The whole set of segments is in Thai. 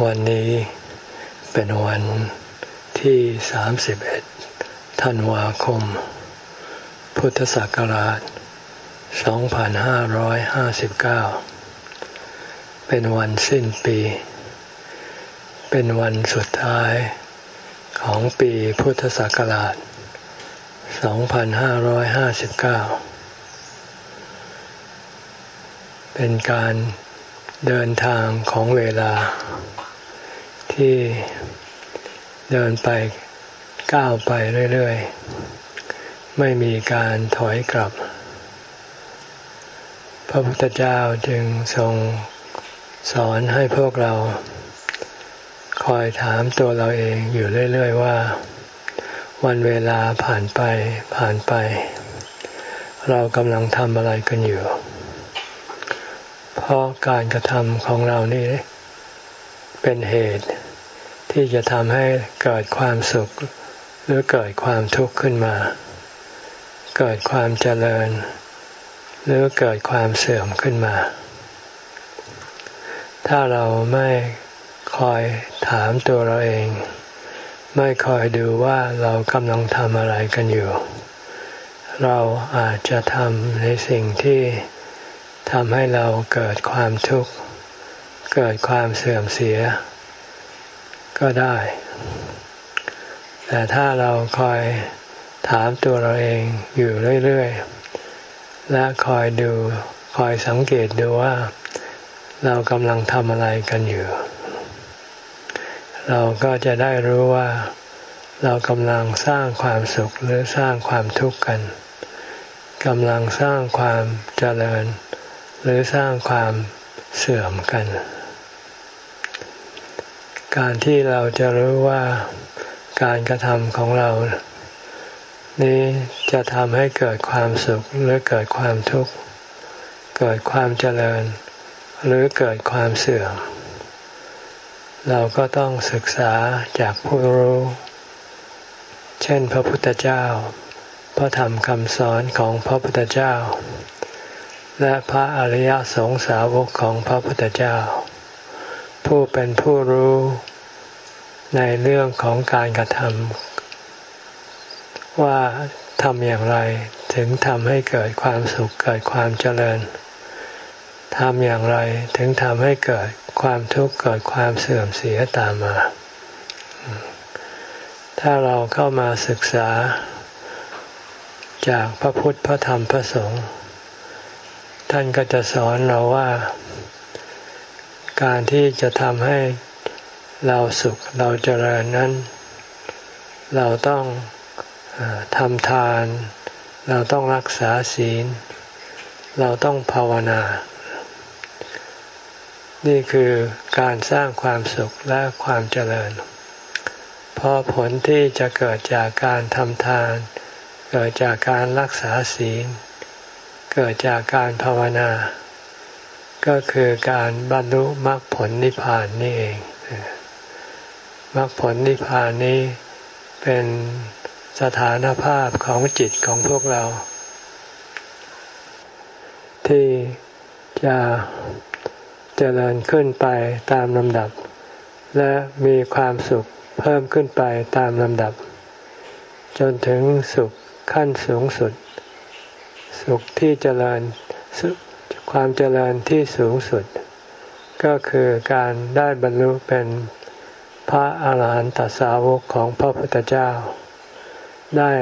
วันนี้เป็นวันที่ 31 ธันวาคม พุทธศักราช 2559 เป็นวันสิ้นปี เป็นวันสุดท้ายของปีพุทธศักราช 2559 เป็นการเดินทางของเวลา ที่เดินไปก้าวไปเรื่อยๆ ไม่มีการถอยกลับ พระพุทธเจ้าจึงทรงสอนให้พวกเรา คอยถามตัวเราเองอยู่เรื่อย ๆ ว่า วันเวลาผ่านไปผ่านไป เรากำลังทำอะไรกันอยู่ เพราะการกระทำของเรานี่เป็นเหตุ ที่จะทำให้เกิดความสุข หรือเกิดความทุกข์ขึ้นมา เกิดความเจริญ หรือเกิดความเสื่อมขึ้นมา ถ้าเราไม่คอยถามตัวเราเอง ไม่คอยดูว่าเรากำลังทำอะไรกันอยู่ เราอาจจะทำในสิ่งที่ทำให้เราเกิดความทุกข์ เกิดความเสื่อมเสีย ก็ได้ แต่ถ้าเราคอยถามตัวเราเองอยู่เรื่อยๆ และคอยดูคอยสังเกตดูว่า เรากำลังทำอะไรกันอยู่ เราก็จะได้รู้ว่า เรากำลังสร้างความสุขหรือสร้างความทุกข์กันกำลังสร้างความเจริญ หรือสร้างความเสื่อมกัน การที่เราจะรู้ว่าการกระทำของเรา นี้จะทำให้เกิดความสุขหรือเกิดความทุกข์ เกิดความเจริญ หรือเกิดความเสื่อม เราก็ต้องศึกษาจากผู้รู้ เช่นพระพุทธเจ้า พระธรรมคำสอนของพระพุทธเจ้า และพระอริยสงสาวกของพระพุทธเจ้า ผู้เป็นผู้รู้ในเรื่องของการกระทำว่าทำอย่างไรถึงทำให้เกิดความสุขเกิดความเจริญทำอย่างไรถึงทำให้เกิดความทุกข์เกิดความเสื่อมเสียตามมา ถ้าเราเข้ามาศึกษา จากพระพุทธพระธรรมพระสงฆ์ท่านก็จะสอนเราว่า การที่จะทำให้เราสุขเราเจริญนั้น เราต้องทำทาน เราต้องรักษาศีล เราต้องภาวนา นี่คือการสร้างความสุขและความเจริญ เพราะผลที่จะเกิดจากการทำทาน เกิดจากการรักษาศีล เกิดจากการภาวนา ก็คือการบรรลุมรรคผลนิพพานนี่เองมรรคผลนิพพานนี้เป็นสถานภาพของจิตของพวกเรา ที่จะเจริญขึ้นไปตามลำดับ และมีความสุขเพิ่มขึ้นไปตามลำดับ จนถึงสุขขั้นสูงสุด สุขที่เจริญ ความเจริญที่สูงสุด ก็คือการได้บรรลุเป็นพระอาหารหันตสาวกของพระพุทธเจ้า ได้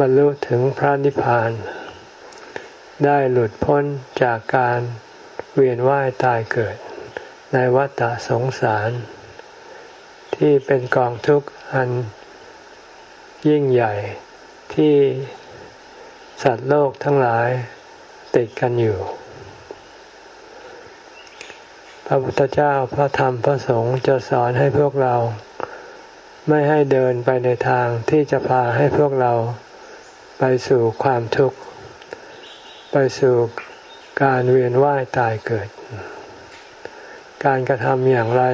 บรรลุถึงพระนิพพาน ได้หลุดพ้นจากการเวียนว่ายตายเกิด ในวัฏสงสาร ที่เป็นกองทุกข์อันยิ่งใหญ่ที่สัตว์โลกทั้งหลายติดกันอยู่ พระพุทธเจ้าพระธรรมพระสงฆ์จะสอนให้พวกเรา ไม่ให้เดินไปในทางที่จะพาให้พวกเราไปสู่ความทุกข์ ไปสู่การเวียนว่ายตายเกิด การกระทำอย่างไร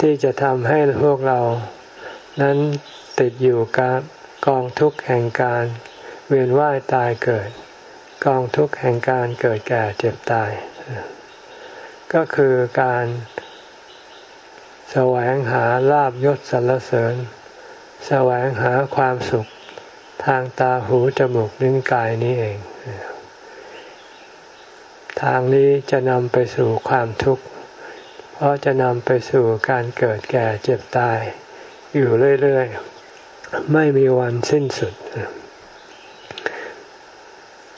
ที่จะทำให้พวกเรา นั้นติดอยู่กับกองทุกข์แห่งการเวียนว่ายตายเกิด กองทุกข์แห่งการเกิดแก่เจ็บตาย ก็คือการแสวงหาลาบยศสรรเสริญ แสวงหาความสุขทางตาหูจมูกลิ้นกายนี้เอง ทางนี้จะนำไปสู่ความทุกข์ เพราะจะนำไปสู่การเกิดแก่เจ็บตาย อยู่เรื่อยๆ ไม่มีวันสิ้นสุด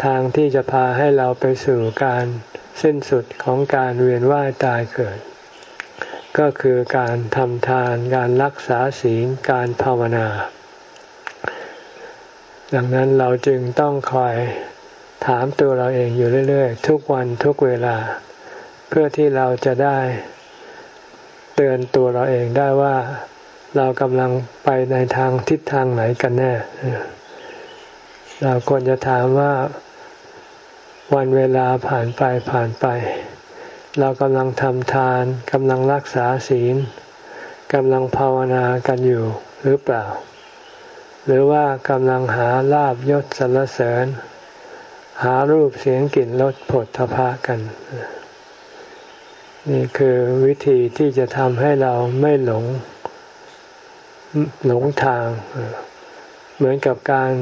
ทางที่จะพาให้เราไปสู่การ สิ้นสุดของการเวียนว่ายตายเกิด ก็คือการทำทานการรักษาศีลการภาวนา ดังนั้นเราจึงต้องคอยถามตัวเราเองอยู่เรื่อย ๆ ทุกวันทุกเวลา เพื่อที่เราจะได้เตือนตัวเราเองได้ว่าเรากำลังไปในทางทิศทางไหนกันแน่ เราควรจะถามว่า วันเวลาผ่านไปผ่านไป เรากำลังทำทานกำลังรักษาศีลกำลังภาวนากันอยู่หรือเปล่า หรือว่ากำลังหาลาบยศสรรเสริญ หารูปเสียงกลิ่นรสผลทพะกัน นี่คือวิธีที่จะทำให้เราไม่หลงหลงทาง เหมือนกับการ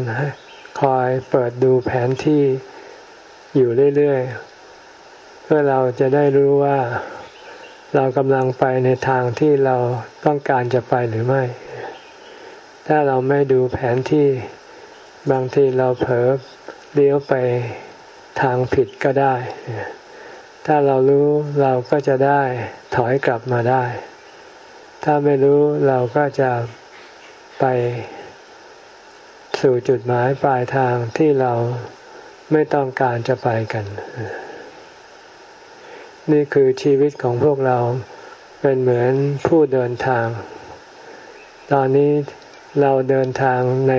คอยเปิดดูแผนที่ อยู่เรื่อยๆ เพื่อเราจะได้รู้ว่าเรากำลังไปในทางที่เราต้องการจะไปหรือไม่ ถ้าเราไม่ดูแผนที่บางทีเราเผลอเลี้ยวไปทางผิดก็ได้ ถ้าเรารู้เราก็จะได้ถอยกลับมาได้ ถ้าไม่รู้เราก็จะไปสู่จุดหมายปลายทางที่เรา ไม่ต้องการจะไปกัน นี่คือชีวิตของพวกเราเป็นเหมือนผู้เดินทาง ตอนนี้เราเดินทางใน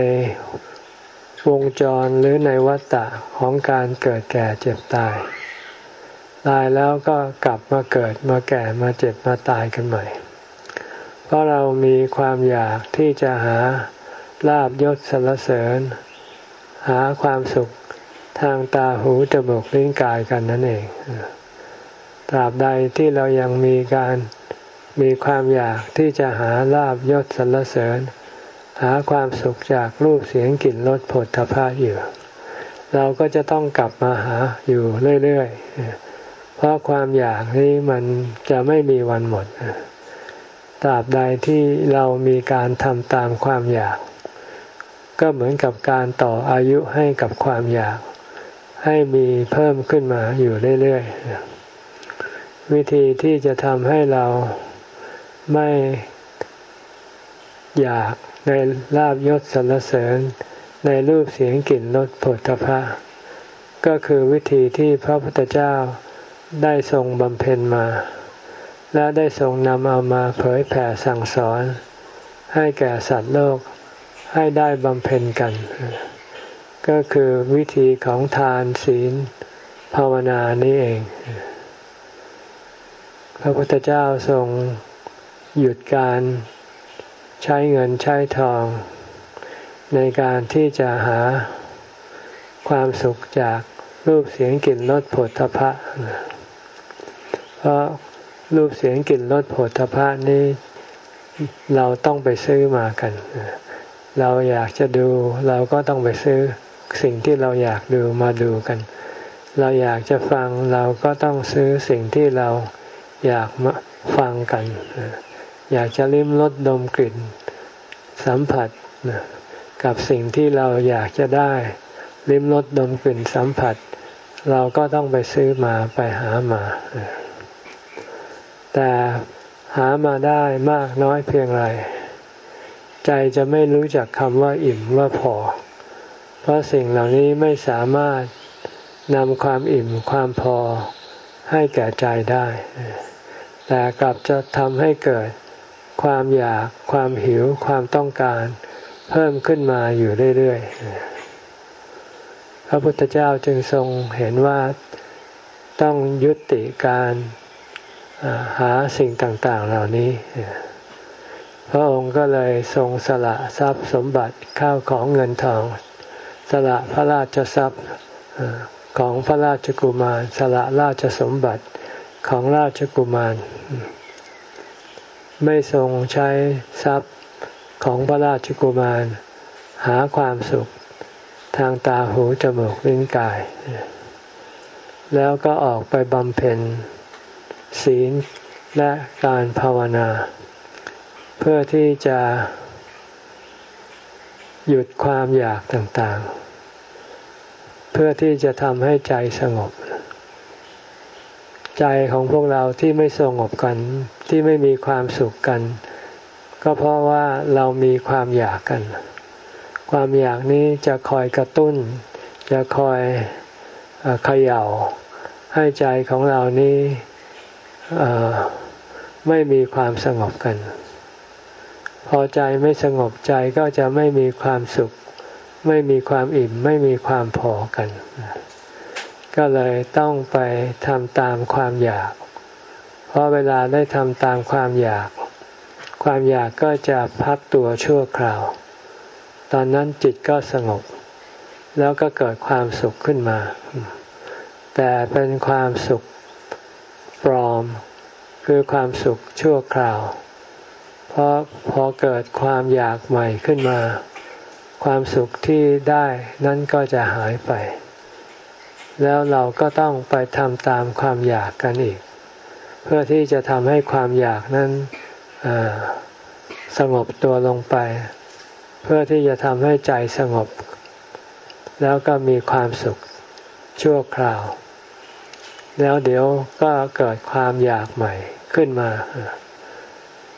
วงจรหรือในวัฏฏะของการเกิดแก่เจ็บตาย ตายแล้วก็กลับมาเกิดมาแก่มาเจ็บมาตายกันใหม่ เพราะเรามีความอยากที่จะหาลาบยศสรรเสริญ หาความสุข ทางตาหูจมูกลิ้นกายกันนั่นเองตราบใดที่เรายังมีการมีความอยากที่จะหาลาบยศสรรเสริญ หาความสุขจากรูปเสียงกลิ่นรสผลทพะอยู่ เราก็จะต้องกลับมาหาอยู่เรื่อยๆ เพราะความอยากนี้มันจะไม่มีวันหมดตราบใดที่เรามีการทำตามความอยาก ก็เหมือนกับการต่ออายุให้กับความอยาก ให้มีเพิ่มขึ้นมาอยู่เรื่อยๆ วิธีที่จะทำให้เราไม่อยากในลาบยศสรรเสริญ ในรูปเสียงกลิ่นรสผลตภะก็คือวิธีที่พระพุทธเจ้าได้ทรงบำเพ็ญมา และได้ทรงนำเอามาเผยแผ่สั่งสอน ให้แก่สัตว์โลกให้ได้บำเพ็ญกัน ก็คือวิธีของทานศีลภาวนานี้เอง พระพุทธเจ้าทรงหยุดการใช้เงินใช้ทอง ในการที่จะหาความสุขจากรูปเสียงกลิ่นรสผลทพะ เพราะรูปเสียงกลิ่นรสผลทพะนี้เราต้องไปซื้อมากัน เราอยากจะดูเราก็ต้องไปซื้อ สิ่งที่เราอยากดูมาดูกัน เราอยากจะฟังเราก็ต้องซื้อสิ่งที่เราอยากมาฟังกัน อยากจะลิ้มรสดมกลิ่น สัมผัสกับสิ่งที่เราอยากจะได้ ลิ้มรสดมกลิ่นสัมผัส เราก็ต้องไปซื้อมาไปหามา แต่หามาได้มากน้อยเพียงไร ใจจะไม่รู้จักคำว่าอิ่มว่าพอ เพราะสิ่งเหล่านี้ไม่สามารถนำความอิ่มความพอให้แก่ใจได้ แต่กลับจะทำให้เกิดความอยาก ความหิว ความต้องการ เพิ่มขึ้นมาอยู่เรื่อยๆ พระพุทธเจ้าจึงทรงเห็นว่าต้องยุติการหาสิ่งต่างๆเหล่านี้ พระองค์ก็เลยทรงสละทรัพย์สมบัติข้าวของเงินทอง สละพระราชทรัพย์ของพระราชกุมาร สละราชสมบัติของราชกุมาร ไม่ทรงใช้ทรัพย์ของพระราชกุมาร หาความสุขทางตาหูจมูกลิ้นกาย แล้วก็ออกไปบำเพ็ญศีลและการภาวนา เพื่อที่จะ หยุดความอยากต่างๆ เพื่อที่จะทำให้ใจสงบ ใจของพวกเราที่ไม่สงบกันที่ไม่มีความสุขกัน ก็เพราะว่าเรามีความอยากกัน ความอยากนี้จะคอยกระตุ้น จะคอยเขย่า ให้ใจของเรานี้ไม่มีความสงบกัน พอใจไม่สงบใจก็จะไม่มีความสุข ไม่มีความอิ่ม ไม่มีความพอกัน ก็เลยต้องไปทำตามความอยาก เพราะเวลาได้ทำตามความอยาก ความอยากก็จะพักตัวชั่วคราว ตอนนั้นจิตก็สงบ แล้วก็เกิดความสุขขึ้นมา แต่เป็นความสุขปลอม คือความสุขชั่วคราว เพราะพอเกิดความอยากใหม่ขึ้นมา ความสุขที่ได้นั้นก็จะหายไป แล้วเราก็ต้องไปทำตามความอยากกันอีก เพื่อที่จะทำให้ความอยากนั้นสงบตัวลงไป เพื่อที่จะทำให้ใจสงบ แล้วก็มีความสุขชั่วคราว แล้วเดี๋ยวก็เกิดความอยากใหม่ขึ้นมา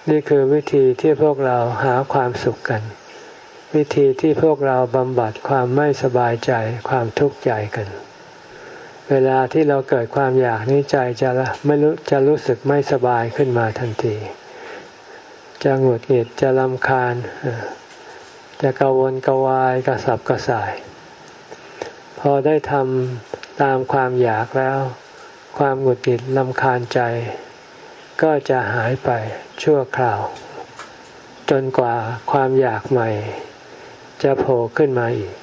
นี่คือวิธีที่พวกเราหาความสุขกัน วิธีที่พวกเราบำบัดความไม่สบายใจความทุกข์ใจกัน เวลาที่เราเกิดความอยากนี้ใจจะไม่รู้จะรู้สึกไม่สบายขึ้นมาทันที จะหงุดหงิดจะลำคาญ จะกังวลกวายกระสับกระส่าย พอได้ทำตามความอยากแล้ว ความหงุดหงิดลำคาญใจ ก็จะหายไป ชั่วคราว จนกว่าความอยากใหม่ จะโผล่ขึ้นมาอีก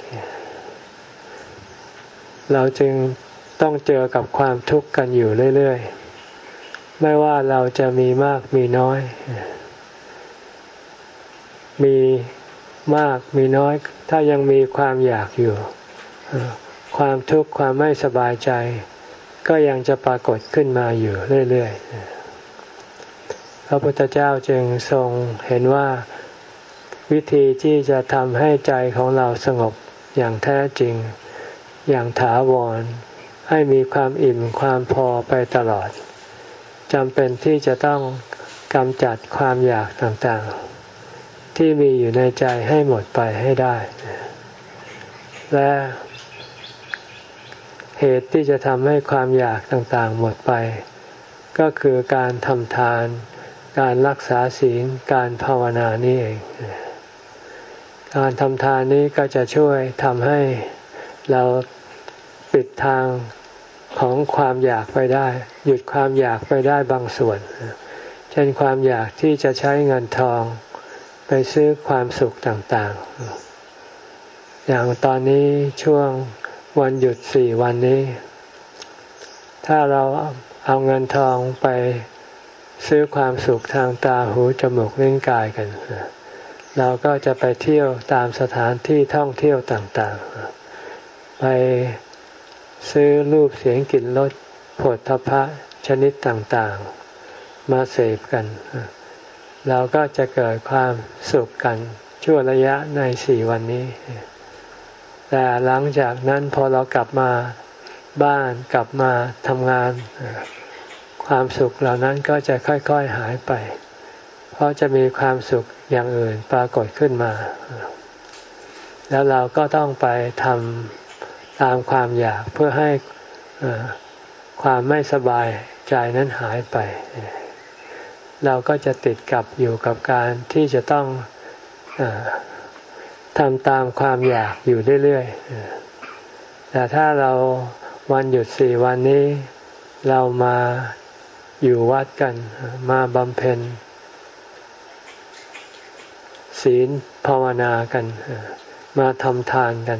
เราจึงต้องเจอกับความทุกข์กันอยู่เรื่อยๆ ไม่ว่าเราจะมีมากมีน้อย มีมากมีน้อย ถ้ายังมีความอยากอยู่ ความทุกข์ความไม่สบายใจ ก็ยังจะปรากฏขึ้นมาอยู่เรื่อยๆ พระพุทธเจ้าจึงทรงเห็นว่าวิธีที่จะทำให้ใจของเราสงบอย่างแท้จริง อย่างถาวร ให้มีความอิ่มความพอไปตลอดจำเป็นที่จะต้องกำจัดความอยากต่างๆ ที่มีอยู่ในใจให้หมดไปให้ได้ และเหตุที่จะทำให้ความอยากต่างๆ หมดไป ก็คือการทำทาน การรักษาศีลการภาวนานี่เอง การทำทานนี้ก็จะช่วยทำให้เราปิดทางของความอยากไปได้ หยุดความอยากไปได้บางส่วน เช่นความอยากที่จะใช้เงินทอง ไปซื้อความสุขต่างๆ อย่างตอนนี้ช่วงวันหยุดสี่วันนี้ ถ้าเราเอาเงินทองไป ซื้อความสุขทางตาหูจมูกลิ้นกายกัน เราก็จะไปเที่ยวตามสถานที่ท่องเที่ยวต่างๆ ไปซื้อรูปเสียงกลิ่นรสผลทพะชนิดต่างๆ มาเสพกัน เราก็จะเกิดความสุขกันชั่วระยะในสี่วันนี้ แต่หลังจากนั้นพอเรากลับมาบ้านกลับมาทำงาน ความสุขเหล่านั้นก็จะค่อยๆหายไป เพราะจะมีความสุขอย่างอื่นปรากฏขึ้นมา แล้วเราก็ต้องไปทำตามความอยากเพื่อให้ความไม่สบายใจนั้นหายไป เราก็จะติดกับอยู่กับการที่จะต้องทำตามความอยากอยู่เรื่อยๆแต่ถ้าเราวันหยุดสี่วันนี้ เรามา อยู่วัดกันมาบำเพ็ญ ศีลภาวนากัน มาทำทานกัน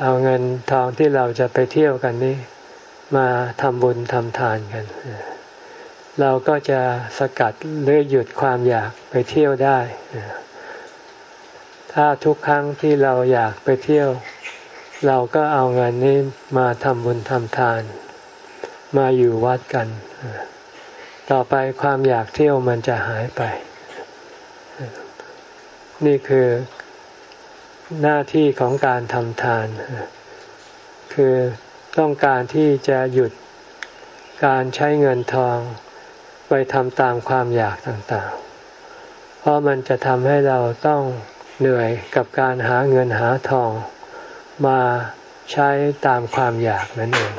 เอาเงินทองที่เราจะไปเที่ยวกันนี้ มาทำบุญทำทานกัน เราก็จะสกัดหรือหยุดความอยากไปเที่ยวได้ ถ้าทุกครั้งที่เราอยากไปเที่ยว เราก็เอาเงินนี้มาทำบุญทำทานมาอยู่วัดกัน ต่อไปความอยากเที่ยวมันจะหายไป นี่คือหน้าที่ของการทำทาน คือต้องการที่จะหยุดการใช้เงินทอง ไปทำตามความอยากต่างๆ เพราะมันจะทำให้เราต้องเหนื่อยกับการหาเงินหาทองมาใช้ตามความอยากนั่นเอง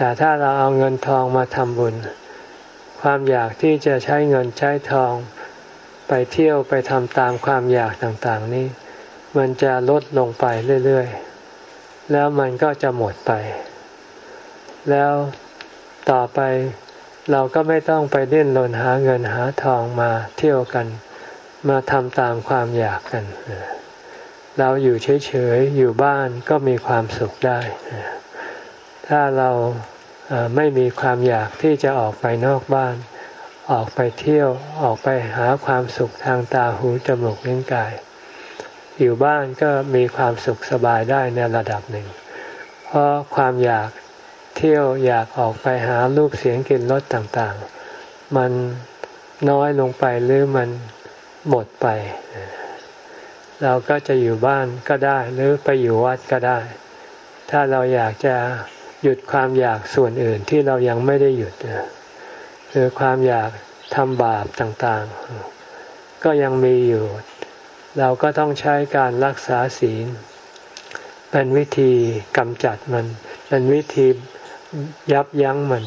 แต่ถ้าเราเอาเงินทองมาทำบุญ ความอยากที่จะใช้เงินใช้ทอง ไปเที่ยวไปทำตามความอยากต่างๆนี้ มันจะลดลงไปเรื่อยๆ แล้วมันก็จะหมดไป แล้วต่อไปเราก็ไม่ต้องไปเล่นลนหาเงินหาทองมาเที่ยวกัน มาทำตามความอยากกัน เราอยู่เฉยๆ อยู่บ้านก็มีความสุขได้ ถ้าเราไม่มีความอยากที่จะออกไปนอกบ้าน ออกไปเที่ยวออกไปหาความสุขทางตาหูจมูกลิ้นกาย อยู่บ้านก็มีความสุขสบายได้ในระดับหนึ่ง เพราะความอยากเที่ยวอยากออกไปหารูปเสียงกลิ่นรสต่างๆ มันน้อยลงไปหรือมันหมดไป เราก็จะอยู่บ้านก็ได้หรือไปอยู่วัดก็ได้ ถ้าเราอยากจะ หยุดความอยากส่วนอื่นที่เรายังไม่ได้หยุดคือความอยากทำบาปต่างๆ ก็ยังมีอยู่ เราก็ต้องใช้การรักษาศีล เป็นวิธีกำจัดมัน เป็นวิธียับยั้งมัน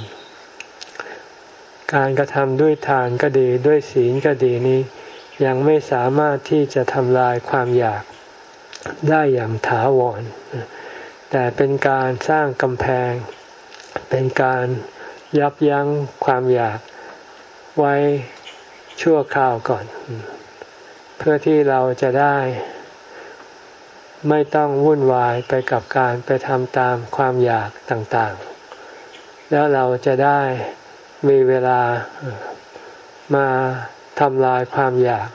การกระทำด้วยทานก็ดีด้วยศีลก็ดีนี้ ยังไม่สามารถที่จะทำลายความอยากได้อย่างถาวร แต่เป็นการสร้างกำแพง เป็นการยับยั้งความอยากไว้ชั่วคราวก่อน เพื่อที่เราจะได้ ไม่ต้องวุ่นวายไปกับการไปทำตามความอยากต่างๆ แล้วเราจะได้มีเวลามาทำลายความอยาก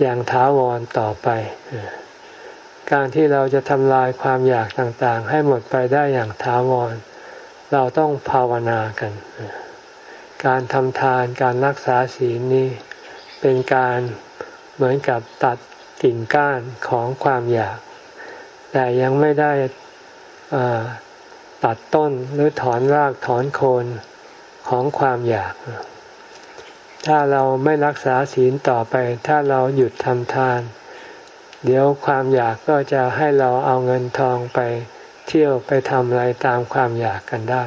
อย่างถาวรต่อไป การที่เราจะทำลายความอยากต่างๆ ให้หมดไปได้อย่างถาวร เราต้องภาวนากัน การทำทานการรักษาศีลนี้ เป็นการเหมือนกับตัดกิ่งก้านของความอยาก แต่ยังไม่ได้ตัดต้นหรือถอนรากถอนโคนของความอยาก ถ้าเราไม่รักษาศีลต่อไป ถ้าเราหยุดทำทาน เดี๋ยวความอยากก็จะให้เราเอาเงินทองไปเที่ยวไปทำอะไรตามความอยากกันได้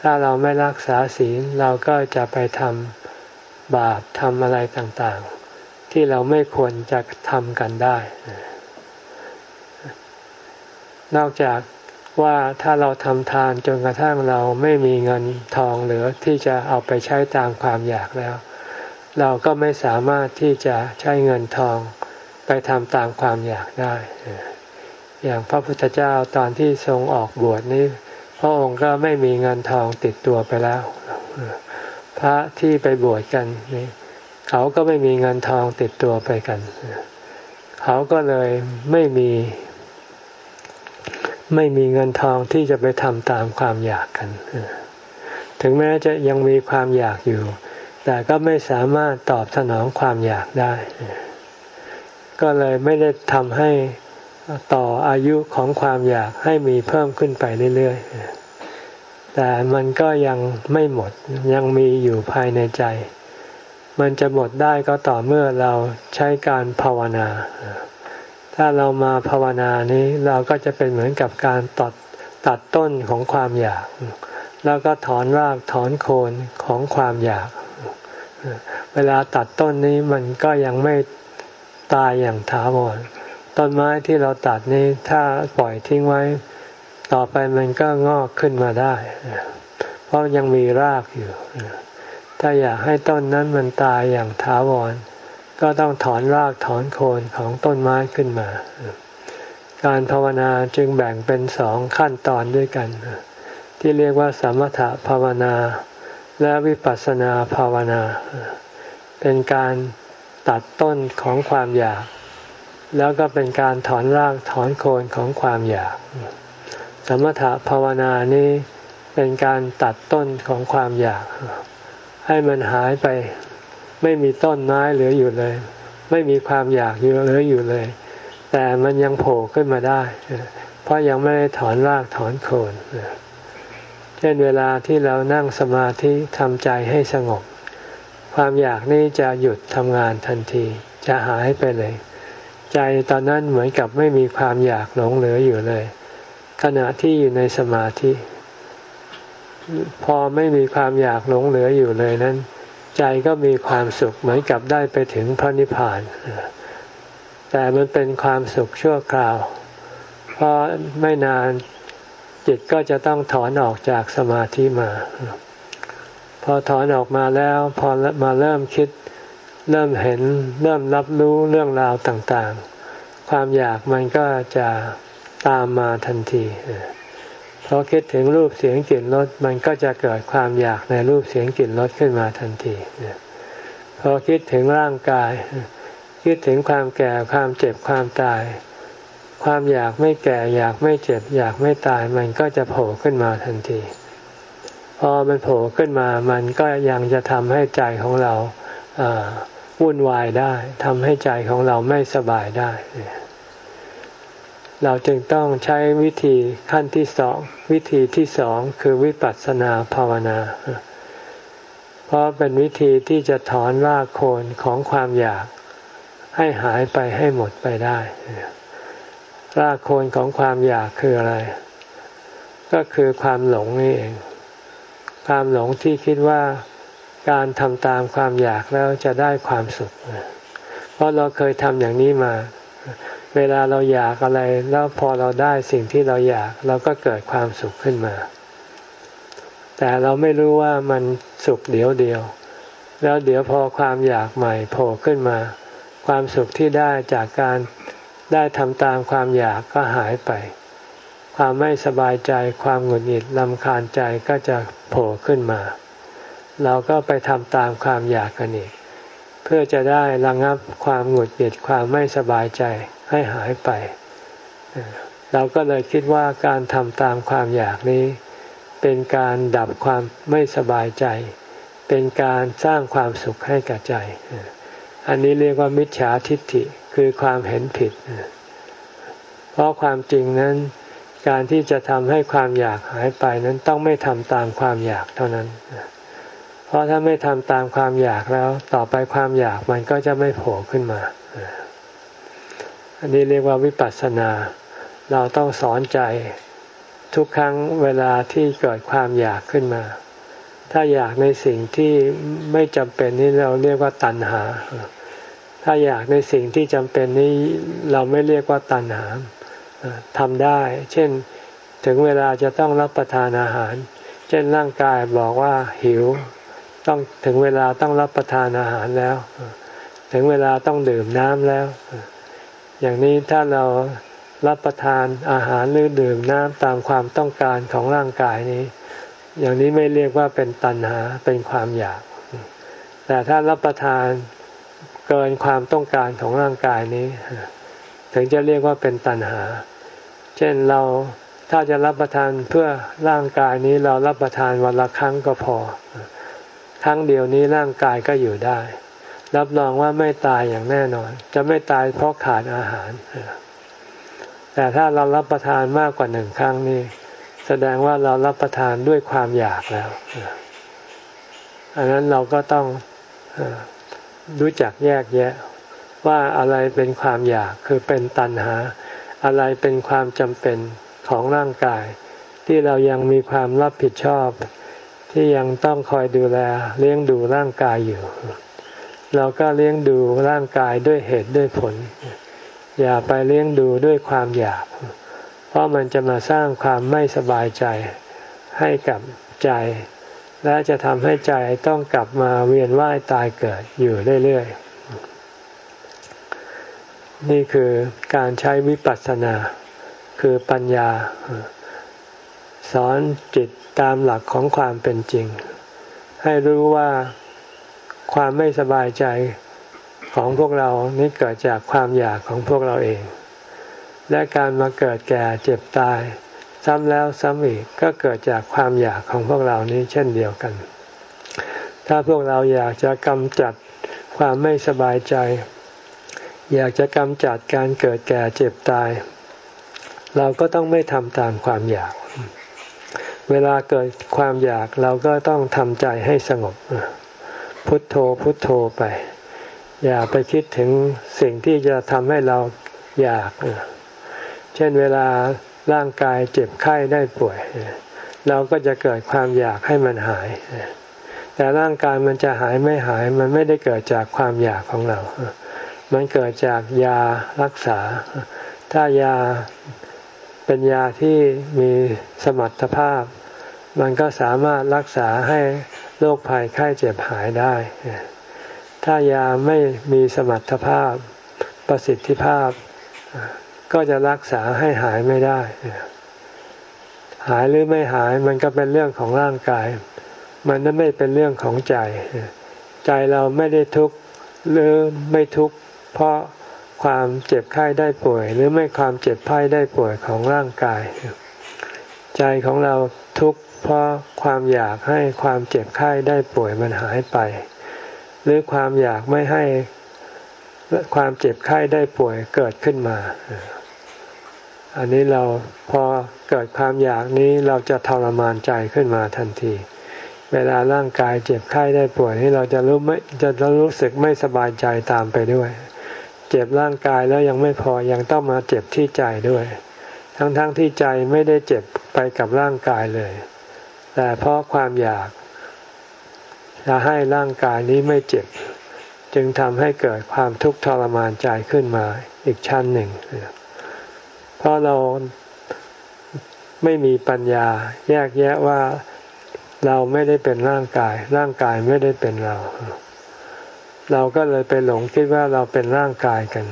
ถ้าเราไม่รักษาศีลเราก็จะไปทำบาปทำอะไรต่างๆ ที่เราไม่ควรจะทำกันได้ นอกจากว่าถ้าเราทำทานจนกระทั่งเราไม่มีเงินทองเหลือที่จะเอาไปใช้ตามความอยากแล้ว เราก็ไม่สามารถที่จะใช้เงินทอง ไปทำตามความอยากได้ อย่างพระพุทธเจ้าตอนที่ทรงออกบวชนี้พระองค์ก็ไม่มีเงินทองติดตัวไปแล้ว พระที่ไปบวชกันนี่เขาก็ไม่มีเงินทองติดตัวไปกัน เขาก็เลยไม่มี ไม่มีเงินทองที่จะไปทำตามความอยากกัน ถึงแม้จะยังมีความอยากอยู่ แต่ก็ไม่สามารถตอบสนองความอยากได้ ก็เลยไม่ได้ทำให้ต่ออายุของความอยากให้มีเพิ่มขึ้นไปเรื่อยๆ แต่มันก็ยังไม่หมดยังมีอยู่ภายในใจ มันจะหมดได้ก็ต่อเมื่อเราใช้การภาวนา ถ้าเรามาภาวนานี้เราก็จะเป็นเหมือนกับการตัดตัดต้นของความอยาก แล้วก็ถอนรากถอนโคนของความอยาก เวลาตัดต้นนี้มันก็ยังไม่ ตายอย่างถาวรต้นไม้ที่เราตัดนี้ถ้าปล่อยทิ้งไว้ ต่อไปมันก็งอกขึ้นมาได้ เพราะยังมีรากอยู่ ถ้าอยากให้ต้นนั้นมันตายอย่างถาวร ก็ต้องถอนรากถอนโคนของต้นไม้ขึ้นมา การภาวนาจึงแบ่งเป็นสองขั้นตอนด้วยกัน ที่เรียกว่าสมถภาวนาและวิปัสสนาภาวนา เป็นการ ตัดต้นของความอยาก แล้วก็เป็นการถอนรากถอนโคนของความอยาก สมถะภาวนานี้เป็นการตัดต้นของความอยาก ให้มันหายไปไม่มีต้นไม้เหลืออยู่เลย ไม่มีความอยากเหลืออยู่เลย แต่มันยังโผล่ขึ้นมาได้ เพราะยังไม่ได้ถอนรากถอนโคนเช่นเวลาที่เรานั่งสมาธิทำใจให้สงบ ความอยากนี้จะหยุดทำงานทันที จะหายไปเลย ใจตอนนั้นเหมือนกับไม่มีความอยากหลงเหลืออยู่เลย ขณะที่อยู่ในสมาธิ พอไม่มีความอยากหลงเหลืออยู่เลยนั้น ใจก็มีความสุขเหมือนกับได้ไปถึงพระนิพพาน แต่มันเป็นความสุขชั่วคราว เพราะไม่นานจิตก็จะต้องถอนออกจากสมาธิมา พอถอนออกมาแล้วพอมาเริ่มคิด เริ่มเห็น เริ่มรับรู้เรื่องราวต่างๆ ความอยากมันก็จะตามมาทันทีพอคิดถึงรูปเสียงกลิ่นรสมันก็จะเกิดความอยากในรูปเสียงกลิ่นรสขึ้นมาทันทีพอคิดถึงร่างกาย คิดถึงความแก่ความเจ็บความตาย ความอยากไม่แก่อยากไม่เจ็บ อยากไม่ตายมันก็จะโผล่ขึ้นมาทันที อมันโผล่ขึ้นมา มันก็ยังจะทำให้ใจของเราวุ่นวายได้ทำให้ใจของเราไม่สบายได้ เราจึงต้องใช้วิธีขั้นที่สอง วิธีที่สองคือวิปัสสนาภาวนา เพราะเป็นวิธีที่จะถอนรากโคนของความอยากให้หายไปให้หมดไปได้ รากโคนของความอยากคืออะไร ก็คือความหลงนี่เอง ความหลงที่คิดว่าการทำตามความอยากแล้วจะได้ความสุข เพราะเราเคยทำอย่างนี้มา เวลาเราอยากอะไรแล้วพอเราได้สิ่งที่เราอยากเราก็เกิดความสุขขึ้นมา แต่เราไม่รู้ว่ามันสุขเดียวเดียว แล้วเดี๋ยวพอความอยากใหม่โผล่ขึ้นมา ความสุขที่ได้จากการได้ทำตามความอยากก็หายไป ความไม่สบายใจความหงุดหงิดลำคาญใจก็จะโผล่ขึ้นมา เราก็ไปทำตามความอยากกันอีก เพื่อจะได้ระงับความหงุดหงิดความไม่สบายใจให้หายไป เราก็เลยคิดว่าการทำตามความอยากนี้ เป็นการดับความไม่สบายใจ เป็นการสร้างความสุขให้กับใจ อันนี้เรียกว่ามิจฉาทิฏฐิคือความเห็นผิด เพราะความจริงนั้น การที่จะทำให้ความอยากหายไปนั้นต้องไม่ทำตามความอยากเท่านั้น เพราะถ้าไม่ทำตามความอยากแล้ว ต่อไปความอยากมันก็จะไม่โผล่ขึ้นมา อันนี้เรียกว่าวิปัสสนา เราต้องสอนใจทุกครั้งเวลาที่เกิดความอยากขึ้นมา ถ้าอยากในสิ่งที่ไม่จำเป็นนี่เราเรียกว่าตัณหา ถ้าอยากในสิ่งที่จำเป็นนี้เราไม่เรียกว่าตัณหา ทำได้ เช่นถึงเวลาจะต้องรับประทานอาหาร เช่นร่างกายบอกว่าหิว ต้องถึงเวลาต้องรับประทานอาหารแล้ว ถึงเวลาต้องดื่มน้ำแล้ว อย่างนี้ถ้าเรารับประทานอาหารหรือดื่มน้ำตามความต้องการของร่างกายนี้ อย่างนี้ไม่เรียกว่าเป็นตัณหาเป็นความอยาก แต่ถ้ารับประทานเกินความต้องการของร่างกายนี้ ถึงจะเรียกว่าเป็นตัณหา เช่นเราถ้าจะรับประทานเพื่อร่างกายนี้เรารับประทานวันละครั้งก็พอ ครั้งเดียวนี้ร่างกายก็อยู่ได้ รับรองว่าไม่ตายอย่างแน่นอน จะไม่ตายเพราะขาดอาหาร แต่ถ้าเรารับประทานมากกว่าหนึ่งครั้งนี้แสดงว่าเรารับประทานด้วยความอยากแล้วอันนั้นเราก็ต้องรู้จักแยกแยะว่าอะไรเป็นความอยากคือเป็นตัณหา อะไรเป็นความจำเป็นของร่างกาย ที่เรายังมีความรับผิดชอบ ที่ยังต้องคอยดูแลเลี้ยงดูร่างกายอยู่ เราก็เลี้ยงดูร่างกายด้วยเหตุด้วยผล อย่าไปเลี้ยงดูด้วยความอยาก เพราะมันจะมาสร้างความไม่สบายใจให้กับใจ และจะทำให้ใจต้องกลับมาเวียนว่ายตายเกิดอยู่เรื่อยๆ นี่คือการใช้วิปัสสนา คือปัญญา สอนจิตตามหลักของความเป็นจริง ให้รู้ว่าความไม่สบายใจของพวกเรานี่เกิดจากความอยากของพวกเราเอง และการมาเกิดแก่เจ็บตาย ซ้ำแล้วซ้ำอีกก็เกิดจากความอยากของพวกเรานี้เช่นเดียวกัน ถ้าพวกเราอยากจะกำจัดความไม่สบายใจ อยากจะกำจัดการเกิดแก่เจ็บตาย เราก็ต้องไม่ทำตามความอยาก เวลาเกิดความอยากเราก็ต้องทำใจให้สงบ พุทโธพุทโธไป อย่าไปคิดถึงสิ่งที่จะทำให้เราอยาก เช่นเวลาร่างกายเจ็บไข้ได้ป่วย เราก็จะเกิดความอยากให้มันหาย แต่ร่างกายมันจะหายไม่หายมันไม่ได้เกิดจากความอยากของเรา มันเกิดจากยารักษา ถ้ายาเป็นยาที่มีสมรรถภาพ มันก็สามารถรักษาให้โรคภัยไข้เจ็บหายได้ ถ้ายาไม่มีสมรรถภาพประสิทธิภาพ ก็จะรักษาให้หายไม่ได้ หายหรือไม่หายมันก็เป็นเรื่องของร่างกาย มันไม่เป็นเรื่องของใจ ใจเราไม่ได้ทุกข์หรือไม่ทุกข์ เพราะความเจ็บไข้ได้ป่วย หรือไม่ความเจ็บไข้ได้ป่วยของร่างกาย ใจของเราทุกข์เพราะความอยากให้ความเจ็บไข้ได้ป่วยมันหายไป หรือความอยากไม่ให้ความเจ็บไข้ได้ป่วยเกิดขึ้นมา อันนี้เราพอเกิดความอยากนี้เราจะทรมานใจขึ้นมาทันที เวลาร่างกายเจ็บไข้ได้ป่วยนี่เราจะรู้ไม่จะรู้สึกไม่สบายใจตามไปด้วย เจ็บร่างกายแล้วยังไม่พอยังต้องมาเจ็บที่ใจด้วย ทั้งๆทที่ใจไม่ได้เจ็บไปกับร่างกายเลย แต่เพราะความอยากจะให้ร่างกายนี้ไม่เจ็บ จึงทำให้เกิดความทุกข์ทรมานใจขึ้นมาอีกชั้นหนึ่ง เพราะเราไม่มีปัญญาแยกแยะว่าเราไม่ได้เป็นร่างกาย ร่างกายไม่ได้เป็นเรา เราก็เลยไปหลงคิดว่าเราเป็นร่างกายกัน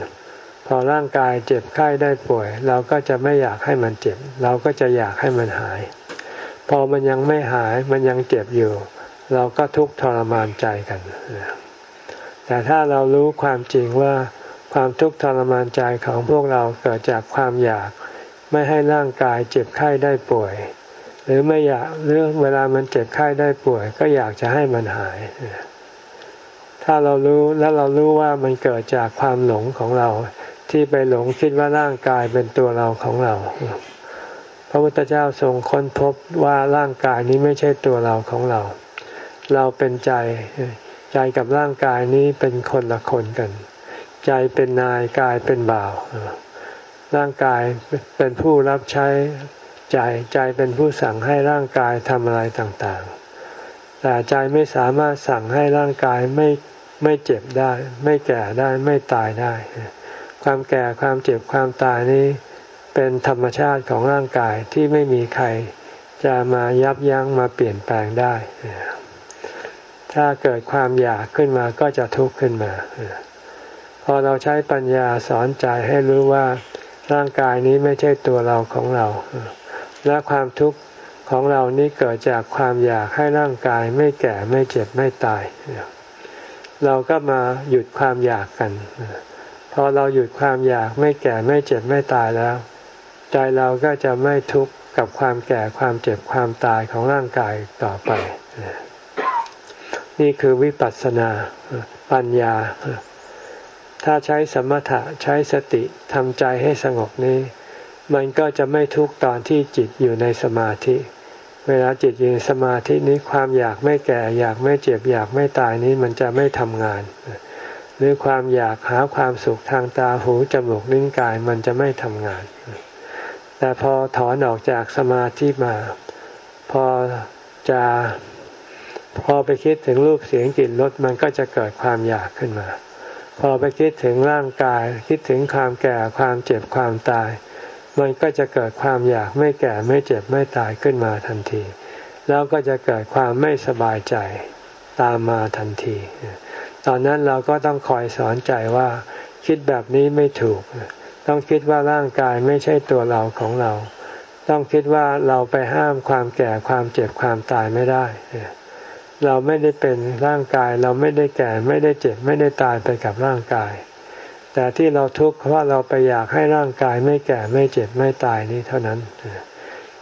พอร่างกายเจ็บไข้ได้ป่วย เราก็จะไม่อยากให้มันเจ็บ เราก็จะอยากให้มันหาย พอมันยังไม่หายมันยังเจ็บอยู่ เราก็ทุกข์ทรมานใจกัน แต่ถ้าเรารู้ความจริงว่าความทุกข์ทรมานใจของพวกเราเกิดจากความอยากไม่ให้ร่างกายเจ็บไข้ได้ป่วย หรือไม่อยากหรือเวลามันเจ็บไข้ได้ป่วย ก็อยากจะให้มันหาย ถ้าเรารู้แล้วเรารู้ว่ามันเกิดจากความหลงของเรา ที่ไปหลงคิดว่าร่างกายเป็นตัวเราของเรา พระพุทธเจ้าทรงค้นพบว่าร่างกายนี้ไม่ใช่ตัวเราของเรา เราเป็นใจ ใจกับร่างกายนี้เป็นคนละคนกัน ใจเป็นนายกายเป็นบ่าว ร่างกายเป็นผู้รับใช้ใจใจเป็นผู้สั่งให้ร่างกายทำอะไรต่างๆ แต่ใจไม่สามารถสั่งให้ร่างกายไม่ ไม่เจ็บได้ ไม่แก่ได้ไม่ตายได้ ความแก่ความเจ็บความตายนี้ เป็นธรรมชาติของร่างกายที่ไม่มีใคร จะมายับยั้งมาเปลี่ยนแปลงได้ ถ้าเกิดความอยากขึ้นมาก็จะทุกข์ขึ้นมาพอเราใช้ปัญญาสอนใจให้รู้ว่าร่างกายนี้ไม่ใช่ตัวเราของเรา และความทุกข์ของเรานี้เกิดจากความอยากให้ร่างกายไม่แก่ไม่เจ็บไม่ตาย เราก็มาหยุดความอยากกัน พอเราหยุดความอยากไม่แก่ไม่เจ็บไม่ตายแล้ว ใจเราก็จะไม่ทุกข์กับความแก่ความเจ็บความตายของร่างกายต่อไป นี่คือวิปัสสนาปัญญา ถ้าใช้สมถะใช้สติทำใจให้สงบนี้ มันก็จะไม่ทุกข์ตอนที่จิตอยู่ในสมาธิ เวลาจิตอยู่ในสมาธินี้ความอยากไม่แก่ อยากไม่เจ็บ อยากไม่ตายนี้มันจะไม่ทำงาน หรือความอยากหาความสุขทางตาหูจมูกลิ้นกายมันจะไม่ทำงาน แต่พอถอนออกจากสมาธิมา พอจะพอไปคิดถึงรูปเสียงกลิ่นรสมันก็จะเกิดความอยากขึ้นมา พอไปคิดถึงร่างกาย คิดถึงความแก่ความเจ็บความตาย มันก็จะเกิดความอยากไม่แก่ไม่เจ็บไม่ตายขึ้นมาทันที แล้วก็จะเกิดความไม่สบายใจตามมาทันที ตอนนั้นเราก็ต้องคอยสอนใจว่า คิดแบบนี้ไม่ถูก ต้องคิดว่าร่างกายไม่ใช่ตัวเราของเรา ต้องคิดว่าเราไปห้ามความแก่ความเจ็บความตายไม่ได้ เราไม่ได้เป็นร่างกายเราไม่ได้แก่ไม่ได้เจ็บไม่ได้ตายไปกับร่างกาย แต่ที่เราทุกข์เพราะเราไปอยากให้ร่างกายไม่แก่ไม่เจ็บไม่ตายนี้เท่านั้น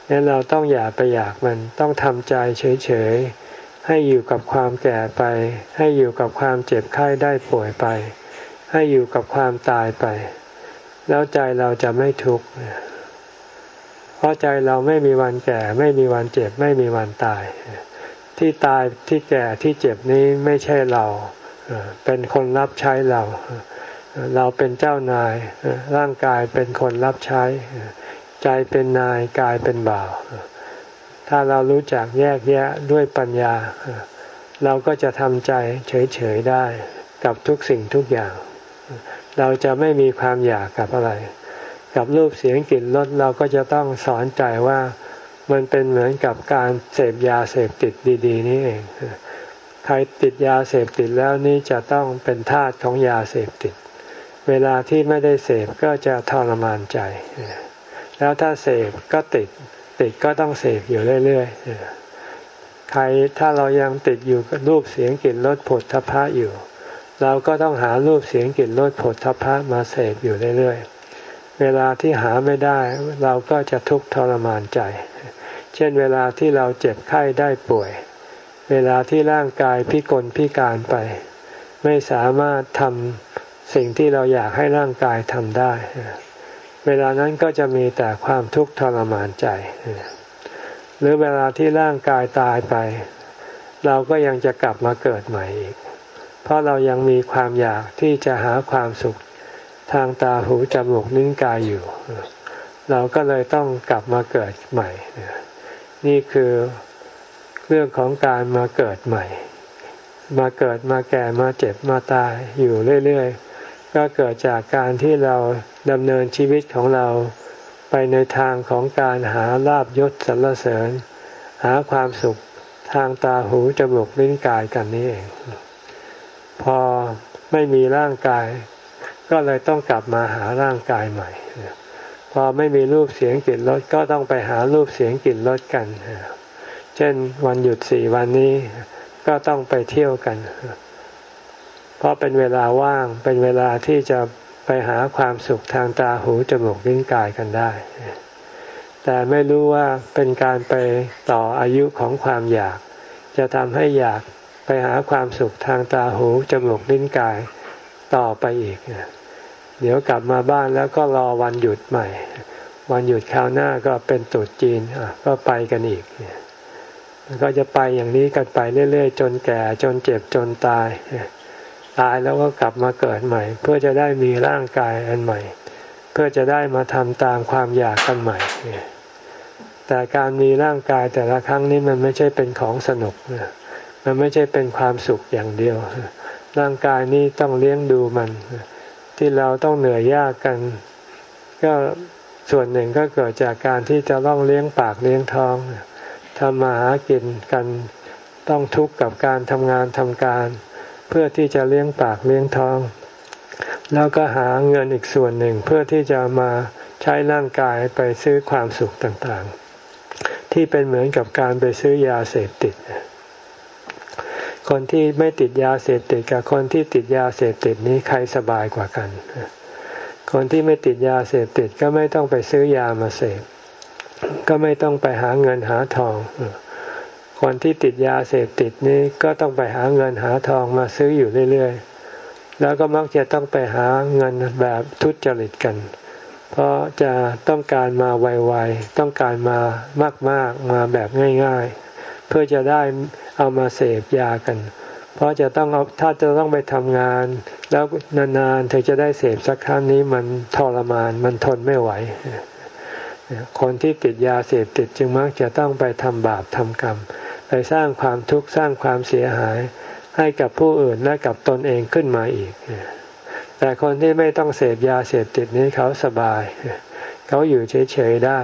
นั้นเราต้องอย่าไปอยากมันต้องทำใจเฉยๆ ให้อยู่กับความแก่ไป ให้อยู่กับความเจ็บไข้ได้ป่วยไป ให้อยู่กับความตายไป แล้วใจเราจะไม่ทุกข์เพราะใจเราไม่มีวันแก่ ไม่มีวันเจ็บ ไม่มีวันตาย ที่ตายที่แก่ที่เจ็บนี้ไม่ใช่เราเป็นคนรับใช้เรา เราเป็นเจ้านาย ร่างกายเป็นคนรับใช้ ใจเป็นนายกายเป็นบ่าว ถ้าเรารู้จักแยกแยะด้วยปัญญา เราก็จะทำใจเฉยๆได้กับทุกสิ่งทุกอย่าง เราจะไม่มีความอยากกับอะไร กับรูปเสียงกลิ่นรสเราก็จะต้องสอนใจว่ามันเป็นเหมือนกับการเสพยาเสพติดดี ๆ นี่เอง ใครติดยาเสพติดแล้วนี่จะต้องเป็นทาสของยาเสพติด เวลาที่ไม่ได้เสพก็จะทรมานใจ แล้วถ้าเสพก็ติด ติดก็ต้องเสพอยู่เรื่อยๆ ใครถ้าเรายังติดอยู่กับรูปเสียงกลิ่นรสผลทพะอยู่ เราก็ต้องหารูปเสียงกลิ่นรสผลทพะมาเสพอยู่เรื่อยๆ เวลาที่หาไม่ได้เราก็จะทุกข์ทรมานใจ เช่นเวลาที่เราเจ็บไข้ได้ป่วย เวลาที่ร่างกายพิกลพิการไป ไม่สามารถทำ สิ่งที่เราอยากให้ร่างกายทำได้ เวลานั้นก็จะมีแต่ความทุกข์ทรมานใจ หรือเวลาที่ร่างกายตายไป เราก็ยังจะกลับมาเกิดใหม่อีก เพราะเรายังมีความอยากที่จะหาความสุขทางตาหูจมูกนิ้วกายอยู่ เราก็เลยต้องกลับมาเกิดใหม่ นี่คือเรื่องของการมาเกิดใหม่ มาเกิดมาแก่มาเจ็บมาตายอยู่เรื่อย ๆ ก็เกิดจากการที่เราดำเนินชีวิตของเราไปในทางของการหาลาบยศสรรเสริญ หาความสุขทางตาหูจมูกลิ้นกายกันนี่เอง พอไม่มีร่างกาย ก็เลยต้องกลับมาหาร่างกายใหม่ พอไม่มีรูปเสียงกลิ่นรสก็ต้องไปหารูปเสียงกลิ่นรสกัน เช่นวันหยุดสี่วันนี้ก็ต้องไปเที่ยวกัน เพราะเป็นเวลาว่างเป็นเวลาที่จะไปหาความสุขทางตาหูจมูกลิ้นกายกันได้ แต่ไม่รู้ว่าเป็นการไปต่ออายุของความอยาก จะทำให้อยากไปหาความสุขทางตาหูจมูกลิ้นกายต่อไปอีก เดี๋ยวกลับมาบ้านแล้วก็รอวันหยุดใหม่ วันหยุดคราวหน้าก็เป็นตุษจีนก็ไปกันอีกก็จะไปอย่างนี้กันไปเรื่อยๆ จนแก่จนเจ็บจนตาย ตายแล้วก็กลับมาเกิดใหม่ เพื่อจะได้มีร่างกายอันใหม่ เพื่อจะได้มาทำตามความอยากกันใหม่ แต่การมีร่างกายแต่ละครั้งนี้มันไม่ใช่เป็นของสนุก มันไม่ใช่เป็นความสุขอย่างเดียว ร่างกายนี้ต้องเลี้ยงดูมัน ที่เราต้องเหนื่อยยากกัน ก็ส่วนหนึ่งก็เกิดจากการที่จะต้องเลี้ยงปากเลี้ยงท้องทำมาหากินกันต้องทุกข์กับการทำงานทำการ เพื่อที่จะเลี้ยงปากเลี้ยงท้อง แล้วก็หาเงินอีกส่วนหนึ่งเพื่อที่จะมาใช้ร่างกายไปซื้อความสุขต่างๆ ที่เป็นเหมือนกับการไปซื้อยาเสพติด คนที่ไม่ติดยาเสพติดกับคนที่ติดยาเสพติดนี้ใครสบายกว่ากัน คนที่ไม่ติดยาเสพติดก็ไม่ต้องไปซื้อยามาเสพ ก็ไม่ต้องไปหาเงินหาทอง คนที่ติดยาเสพติดนี้ก็ต้องไปหาเงินหาทองมาซื้ออยู่เรื่อยๆ แล้วก็มักจะต้องไปหาเงินแบบทุจริตกัน เพราะจะต้องการมาไวๆ ต้องการมามากๆ มาแบบง่ายๆ เพื่อจะได้เอามาเสพยากัน เพราะจะต้องเอาถ้าจะต้องไปทำงาน แล้วนานๆถึงจะได้เสพสักครั้งนี้มันทรมานมันทนไม่ไหวคนที่ติดยาเสพติดจึงมักจะต้องไปทำบาปทำกรรม ไปสร้างความทุกข์สร้างความเสียหาย ให้กับผู้อื่นและกับตนเองขึ้นมาอีก แต่คนที่ไม่ต้องเสพยาเสพติดนี้เขาสบาย เขาอยู่เฉยๆได้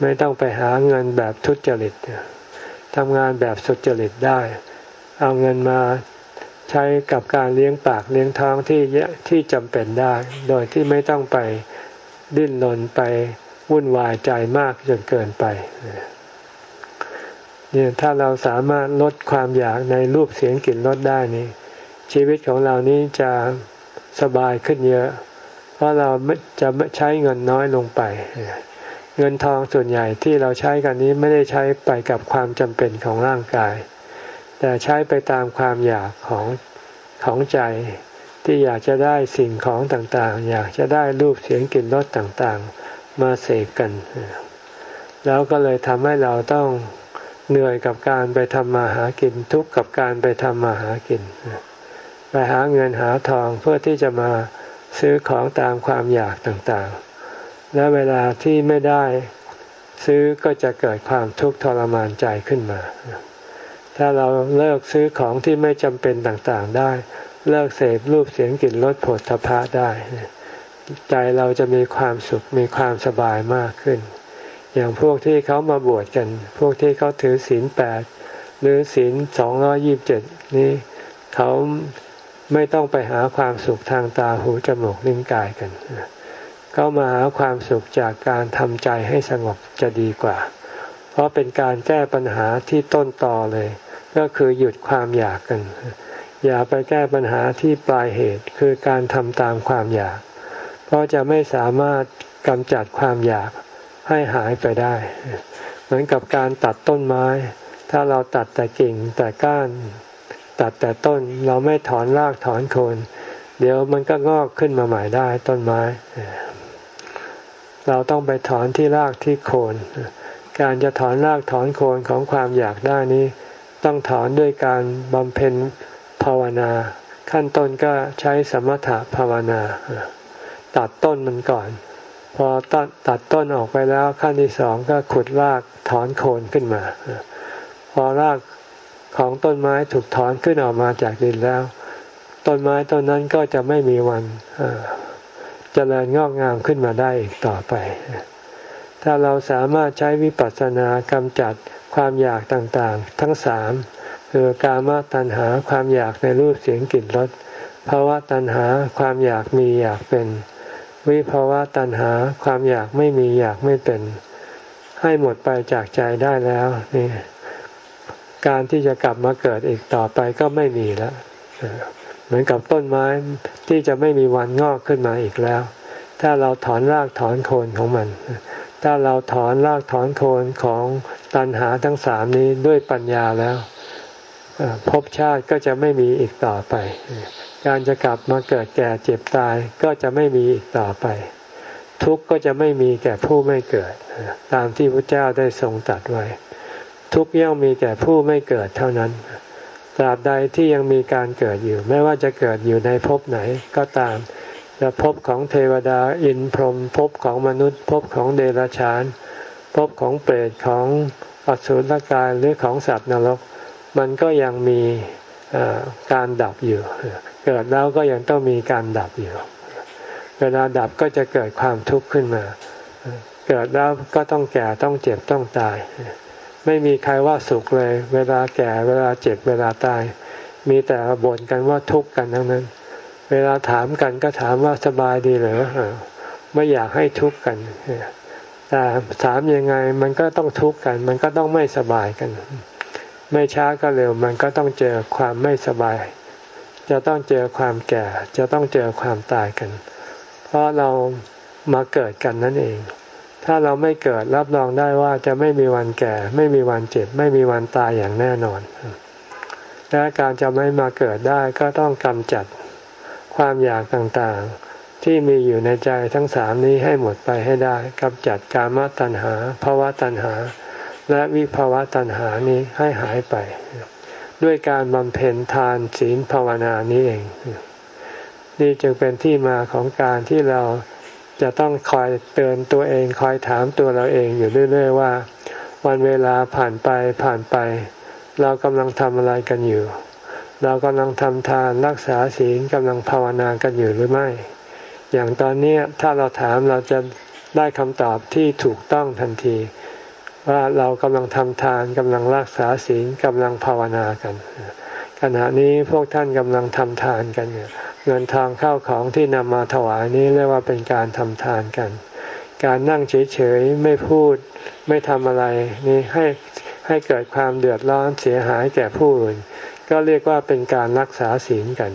ไม่ต้องไปหาเงินแบบทุจริตทำงานแบบสุจริตได้ เอาเงินมาใช้กับการเลี้ยงปากเลี้ยงท้องที่ที่จำเป็นได้ โดยที่ไม่ต้องไปดิ้นรนไปวุ่นวายใจมากจนเกินไป เนี่ยถ้าเราสามารถลดความอยากในรูปเสียงกลิ่นรสได้นี่ชีวิตของเรานี้จะสบายขึ้นเยอะ เพราะเราจะใช้เงินน้อยลงไป เงินทองส่วนใหญ่ที่เราใช้กันนี้ไม่ได้ใช้ไปกับความจำเป็นของร่างกาย แต่ใช้ไปตามความอยากของของใจ ที่อยากจะได้สิ่งของต่างๆ อยากจะได้รูปเสียงกลิ่นรสต่างๆ มาเสกกัน แล้วก็เลยทำให้เราต้อง เหนื่อยกับการไปทำมาหากิน ทุกข์กับการไปทำมาหากิน ไปหาเงินหาทองเพื่อที่จะมาซื้อของตามความอยากต่างๆ และเวลาที่ไม่ได้ซื้อก็จะเกิดความทุกข์ทรมานใจขึ้นมา ถ้าเราเลิกซื้อของที่ไม่จำเป็นต่างๆได้ เลิกเสพรูปเสียงกลิ่นรสผลทพะได้ ใจเราจะมีความสุขมีความสบายมากขึ้น อย่างพวกที่เขามาบวชกัน พวกที่เขาถือศีลแปดหรือศีลสองร้อยี่บเจ็ดนี้เขาไม่ต้องไปหาความสุขทางตาหูจมูกลิ้นกายกันเขามาหาความสุขจากการทำใจให้สงบจะดีกว่า เพราะเป็นการแก้ปัญหาที่ต้นตอเลย ก็คือหยุดความอยากกัน อย่าไปแก้ปัญหาที่ปลายเหตุคือการทำตามความอยาก เพราะจะไม่สามารถกำจัดความอยาก ให้หายไปได้ เหมือนกับการตัดต้นไม้ ถ้าเราตัดแต่กิ่งแต่ก้าน ตัดแต่ต้นเราไม่ถอนรากถอนโคน เดี๋ยวมันก็งอกขึ้นมาใหม่ได้ต้นไม้ เราต้องไปถอนที่รากที่โคน การจะถอนรากถอนโคนของความอยากได้นี้ ต้องถอนด้วยการบำเพ็ญภาวนา ขั้นต้นก็ใช้สมถะภาวนา ตัดต้นมันก่อน พอตัดตัดต้นออกไปแล้วขั้นที่สองก็ขุดรากถอนโคนขึ้นมา พอรากของต้นไม้ถูกถอนขึ้นออกมาจากดินแล้ว ต้นไม้ต้นนั้นก็จะไม่มีวันเจริญงอกงามขึ้นมาได้อีกต่อไป ถ้าเราสามารถใช้วิปัสสนากำจัดความอยากต่างๆ ทั้งสามคือกามตัณหาความอยากในรูปเสียงกลิ่นรสภาวะตัณหาความอยากมีอยากเป็น วิภาวะตัณหาความอยากไม่มีอยากไม่เป็น ให้หมดไปจากใจได้แล้วนี่การที่จะกลับมาเกิดอีกต่อไปก็ไม่มีแล้วเหมือนกับต้นไม้ที่จะไม่มีวันงอกขึ้นมาอีกแล้ว ถ้าเราถอนรากถอนโคนของมัน ถ้าเราถอนรากถอนโคนของตัณหาทั้งสามนี้ด้วยปัญญาแล้วภพชาติก็จะไม่มีอีกต่อไป การจะกลับมาเกิดแก่เจ็บตายก็จะไม่มีอีกต่อไป ทุกข์ก็จะไม่มีแก่ผู้ไม่เกิด ตามที่พระเจ้าได้ทรงตรัสไว้ ทุกย่อมมีแก่ผู้ไม่เกิดเท่านั้นตราบใดที่ยังมีการเกิดอยู่ ไม่ว่าจะเกิดอยู่ในภพไหนก็ตามจะภพของเทวดาอินพรหมภพของมนุษย์ภพของเดรัจฉานภพของเปรตของอสุรกายหรือของสัตว์นรก มันก็ยังมีการดับอยู่ เกิดแล้วก็ยังต้องมีการดับอยู่ เวลาดับก็จะเกิดความทุกข์ขึ้นมา เกิดแล้วก็ต้องแก่ต้องเจ็บต้องตาย ไม่มีใครว่าสุขเลย เวลาแก่เวลาเจ็บเวลาตาย มีแต่บ่นกันว่าทุกข์กันทั้งนั้น เวลาถามกันก็ถามว่าสบายดีหรือไม่อยากให้ทุกข์กันแต่ถามยังไงมันก็ต้องทุกข์กัน มันก็ต้องไม่สบายกัน ไม่ช้าก็เร็วมันก็ต้องเจอความไม่สบาย จะต้องเจอความแก่ จะต้องเจอความตายกัน เพราะเรามาเกิดกันนั่นเอง ถ้าเราไม่เกิดรับรองได้ว่าจะไม่มีวันแก่ ไม่มีวันเจ็บ ไม่มีวันตายอย่างแน่นอน และการจะไม่มาเกิดได้ก็ต้องกำจัดความอยากต่างๆ ที่มีอยู่ในใจทั้งสามนี้ให้หมดไปให้ได้กำจัดกามตัณหาภาวะตัณหา และวิภาวะตัณหานี้ให้หายไป ด้วยการบำเพ็ญทานศีลภาวนานี้เอง นี่จึงเป็นที่มาของการที่เราจะต้องคอยเตือนตัวเองคอยถามตัวเราเองอยู่เรื่อย ๆ ว่า วันเวลาผ่านไปผ่านไป เรากำลังทำอะไรกันอยู่ เรากำลังทำทานรักษาศีลกำลังภาวนากันอยู่หรือไม่ อย่างตอนนี้ถ้าเราถามเราจะได้คำตอบที่ถูกต้องทันที ว่าเรากำลังทำทานกำลังรักษาศีลกำลังภาวนากัน ขณะนี้พวกท่านกำลังทำทานกันเงินทองเข้าของที่นำมาถวายนี้เรียกว่าเป็นการทำทานกัน การนั่งเฉยๆไม่พูดไม่ทำอะไรนี่ให้ให้เกิดความเดือดร้อนเสียหายแก่ผู้อื่นก็เรียกว่าเป็นการรักษาศีลกัน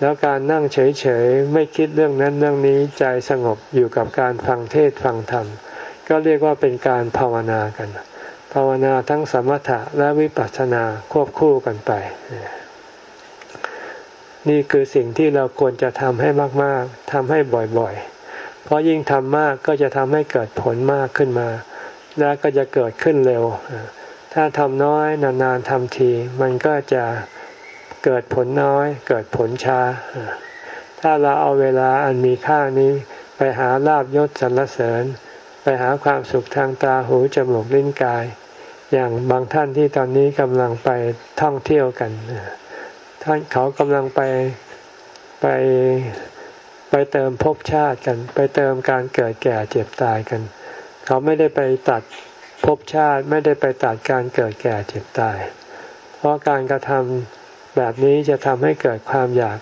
แล้วการนั่งเฉยๆไม่คิดเรื่องนั้นเรื่องนี้ใจสงบอยู่กับการฟังเทศฟังธรรม ก็เรียกว่าเป็นการภาวนากัน ภาวนาทั้งสมถะและวิปัสสนาควบคู่กันไป นี่คือสิ่งที่เราควรจะทำให้มาก ๆทำให้บ่อยๆ เพราะยิ่งทำมากก็จะทำให้เกิดผลมากขึ้นมา และก็จะเกิดขึ้นเร็ว ถ้าทำน้อยนานๆทำที มันก็จะเกิดผลน้อย เกิดผลช้า ถ้าเราเอาเวลาอันมีค่านี้ไปหาลาบยศสรรเสริญ หาความสุขทางตาหูจมูกลิ้นกาย อย่างบางท่านที่ตอนนี้กำลังไปท่องเที่ยวกันท่านเขากำลังไปไปไปเติมภพชาติกัน ไปเติมการเกิดแก่เจ็บตายกัน เขาไม่ได้ไปตัดภพชาติไม่ได้ไปตัดการเกิดแก่เจ็บตาย เพราะการกระทำแบบนี้จะทำให้เกิดความอยาก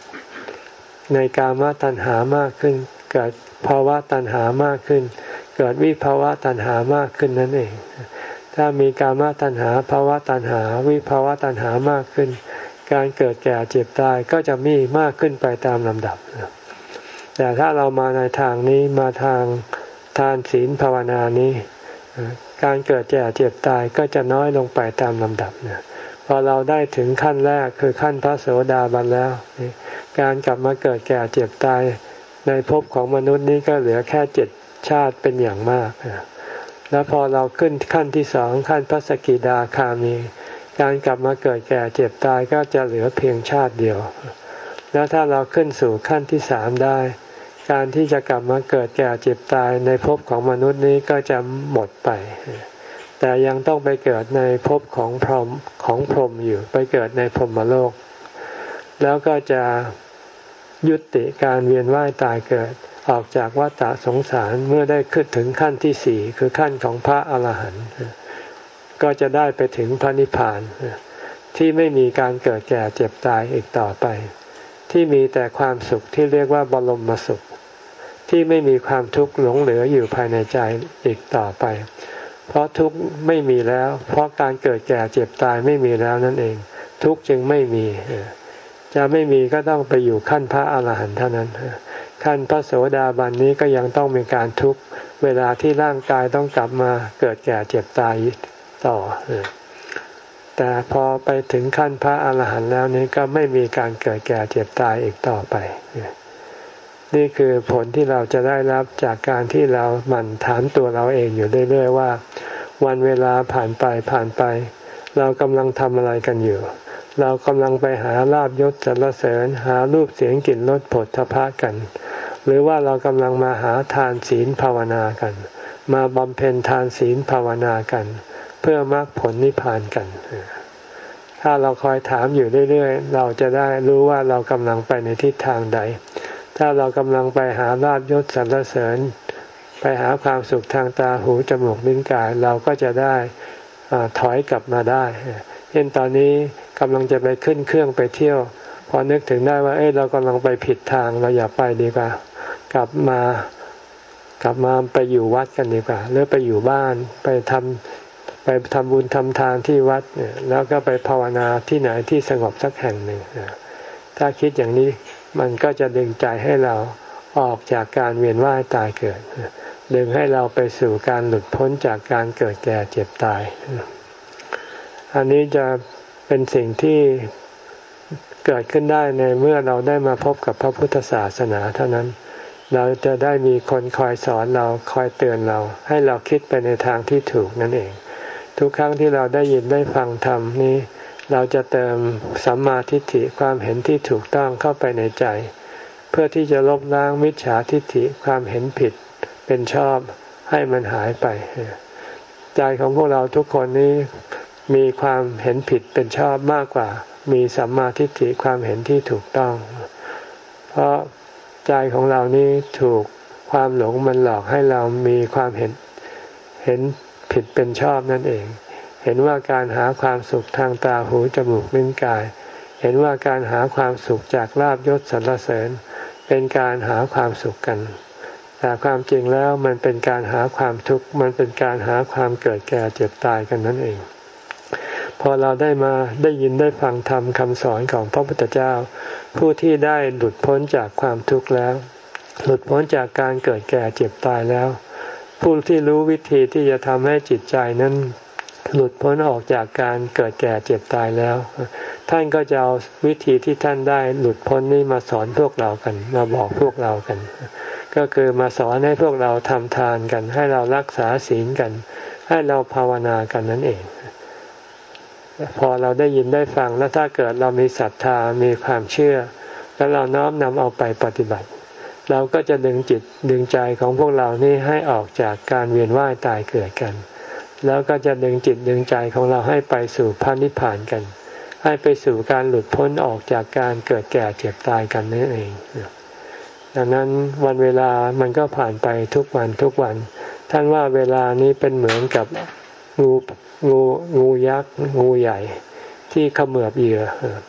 ในกามตัณหามากขึ้น เกิดภาวะตัณหามากขึ้น เกิดวิภาวะตัณหามากขึ้นนั่นเอง ถ้ามีกามตัณหาภาวะตัณหา วิภาวะตัณหามากขึ้น การเกิดแก่เจ็บตายก็จะมีมากขึ้นไปตามลำดับ แต่ถ้าเรามาในทางนี้มาทางทานศีลภาวนานี้ การเกิดแก่เจ็บตายก็จะน้อยลงไปตามลำดับเนี่ยพอเราได้ถึงขั้นแรกคือขั้นพระโสดาบันแล้ว การกลับมาเกิดแก่เจ็บตายในภพของมนุษย์นี้ก็เหลือแค่เจ็ด ชาติเป็นอย่างมาก แล้วพอเราขึ้นขั้นที่สองขั้นพระสกิดาคามี การกลับมาเกิดแก่เจ็บตายก็จะเหลือเพียงชาติเดียว แล้วถ้าเราขึ้นสู่ขั้นที่สามได้ การที่จะกลับมาเกิดแก่เจ็บตายในภพของมนุษย์นี้ก็จะหมดไป แต่ยังต้องไปเกิดในภพของพรหมของพรหมอยู่ ไปเกิดในพรหมโลก แล้วก็จะยุติการเวียนว่ายตายเกิด ออกจากวัฏสงสารเมื่อได้ขึ้นถึงขั้นที่สี่คือขั้นของพระอรหันต์ก็จะได้ไปถึงพระนิพพานที่ไม่มีการเกิดแก่เจ็บตายอีกต่อไป ที่มีแต่ความสุขที่เรียกว่าบรมสุข ที่ไม่มีความทุกข์หลงเหลืออยู่ภายในใจอีกต่อไป เพราะทุกข์ไม่มีแล้ว เพราะการเกิดแก่เจ็บตายไม่มีแล้วนั่นเอง ทุกข์จึงไม่มี จะไม่มีก็ต้องไปอยู่ขั้นพระอาหารหันต์เท่านั้น ขั้นพระโสดาบันนี้ก็ยังต้องมีการทุกข์เวลาที่ร่างกายต้องกลับมาเกิดแก่เจ็บตายต่อ แต่พอไปถึงขั้นพระอาหารหันต์แล้วนี้ก็ไม่มีการเกิดแก่เจ็บตายอีกต่อไป นี่คือผลที่เราจะได้รับจากการที่เราหมั่นถามตัวเราเองอยู่เรื่อยๆว่า วันเวลาผ่านไปผ่านไป เรากำลังทำอะไรกันอยู่ เรากำลังไปหาลาบยศสรรเสริญหารูปเสียงกลิ่นรสผลทพะกัน หรือว่าเรากำลังมาหาทานศีลภาวนากัน มาบำเพ็ญทานศีลภาวนากัน เพื่อมรรคผลนิพพานกัน ถ้าเราคอยถามอยู่เรื่อยๆ เราจะได้รู้ว่าเรากำลังไปในทิศทางใด ถ้าเรากำลังไปหาลาบยศสรรเสริญ ไปหาความสุขทางตาหูจมูกลิ้นกายเราก็จะได้อถอยกลับมาได้ เช่นตอนนี้ กำลังจะไปขึ้นเครื่องไปเที่ยว พอนึกถึงได้ว่า เอ้เรากำลังไปผิดทางเราอย่าไปดีกว่า กลับมากลับมาไปอยู่วัดกันดีกว่าหรือไปอยู่บ้านไปทำไปทำบุญทำทานที่วัดแล้วก็ไปภาวนาที่ไหนที่สงบสักแห่งหนึ่งถ้าคิดอย่างนี้มันก็จะดึงใจให้เราออกจากการเวียนว่ายตายเกิดดึงให้เราไปสู่การหลุดพ้นจากการเกิดแก่เจ็บตาย อันนี้จะ เป็นสิ่งที่เกิดขึ้นได้ในเมื่อเราได้มาพบกับพระพุทธศาสนาเท่านั้น เราจะได้มีคนคอยสอนเราคอยเตือนเรา ให้เราคิดไปในทางที่ถูกนั่นเอง ทุกครั้งที่เราได้ยินได้ฟังธรรมนี้ เราจะเติมสัมมาทิฏฐิความเห็นที่ถูกต้องเข้าไปในใจ เพื่อที่จะลบล้างมิจฉาทิฏฐิความเห็นผิด เป็นชอบให้มันหายไป ใจของพวกเราทุกคนนี้ มีความเห็นผิดเป็นชอบมากกว่า มีสัมมาทิฏฐิความเห็นที่ถูกต้อง เพราะใจของเรานี้ถูกความหลงมันหลอกให้เรามีความเห็นเห็นผิดเป็นชอบนั่นเอง เห็นว่าการหาความสุขทางตาหูจมูกลิ้นกาย เห็นว่าการหาความสุขจากลาบยศสรรเสริญ เป็นการหาความสุขกันแต่ความจริงแล้วมันเป็นการหาความทุกข์ มันเป็นการหาความเกิดแก่เจ็บตายกันนั่นเอง พอเราได้มาได้ยินได้ฟังธรรมคำสอนของพระพุทธเจ้า ผู้ที่ได้หลุดพ้นจากความทุกข์แล้ว หลุดพ้นจากการเกิดแก่เจ็บตายแล้ว ผู้ที่รู้วิธีที่จะทำให้จิตใจนั้น หลุดพ้นออกจากการเกิดแก่เจ็บตายแล้ว ท่านก็จะเอาวิธีที่ท่านได้หลุดพ้นนี้มาสอนพวกเรากัน มาบอกพวกเรากัน ก็คือมาสอนให้พวกเราทำทานกัน ให้เรารักษาศีลกัน ให้เราภาวนากันนั่นเอง พอเราได้ยินได้ฟังแล้วถ้าเกิดเรามีศรัทธามีความเชื่อ แล้วเราน้อมนำเอาไปปฏิบัติ เราก็จะดึงจิตดึงใจของพวกเรานี่ให้ออกจากการเวียนว่ายตายเกิดกัน แล้วก็จะดึงจิตดึงใจของเราให้ไปสู่พระนิพพานกัน ให้ไปสู่การหลุดพ้นออกจากการเกิดแก่เจ็บตายกันนั่นเอง ดังนั้นวันเวลามันก็ผ่านไปทุกวันทุกวัน ท่านว่าเวลานี้เป็นเหมือนกับ งูงูงูยักษ์งูใหญ่ที่เขมือบเหยื่อ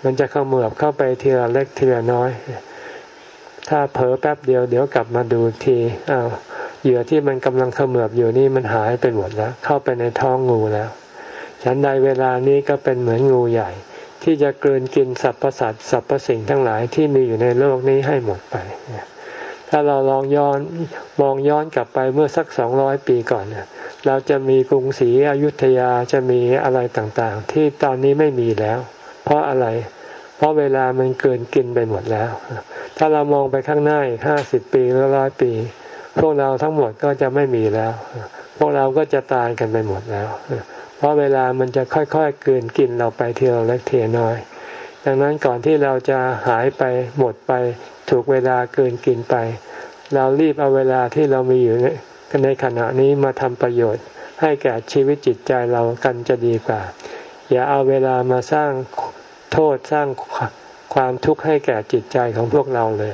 มันจะเขมือบเข้าไปทีละเล็กทีละน้อย ถ้าเผลอแป๊บเดียวเดี๋ยวกลับมาดูทีอ้าวเหยื่อที่มันกำลังเขมือบอยู่นี่มันหายไปหมดแล้ว เข้าไปในท้องงูแล้ว ฉันใดเวลานี้ก็เป็นเหมือนงูใหญ่ ที่จะกลืนกินสรรพสัตว์สรรพสิ่งทั้งหลายที่มีอยู่ในโลกนี้ให้หมดไป ถ้าเราลองย้อนมองย้อนกลับไปเมื่อสักสองร้อยปีก่อนเราจะมีกรุงศรีอยุธยาจะมีอะไรต่างๆ ที่ตอนนี้ไม่มีแล้ว เพราะอะไร เพราะเวลามันเกินกินไปหมดแล้ว ถ้าเรามองไปข้างหน้าอีกห้าสิบปีหรือร้อยปี พวกเราทั้งหมดก็จะไม่มีแล้ว พวกเราก็จะตายกันไปหมดแล้ว เพราะเวลามันจะค่อยๆเกินกินเราไปทีละเล็กเทีน้อย ดังนั้นก่อนที่เราจะหายไปหมดไป ถูกเวลาเกินกินไป เรารีบเอาเวลาที่เรามีอยู่ในขณะนี้มาทำประโยชน์ ให้แก่ชีวิตจิตใจเรากันจะดีกว่า อย่าเอาเวลามาสร้างโทษสร้างความทุกข์ให้แก่จิตใจของพวกเราเลย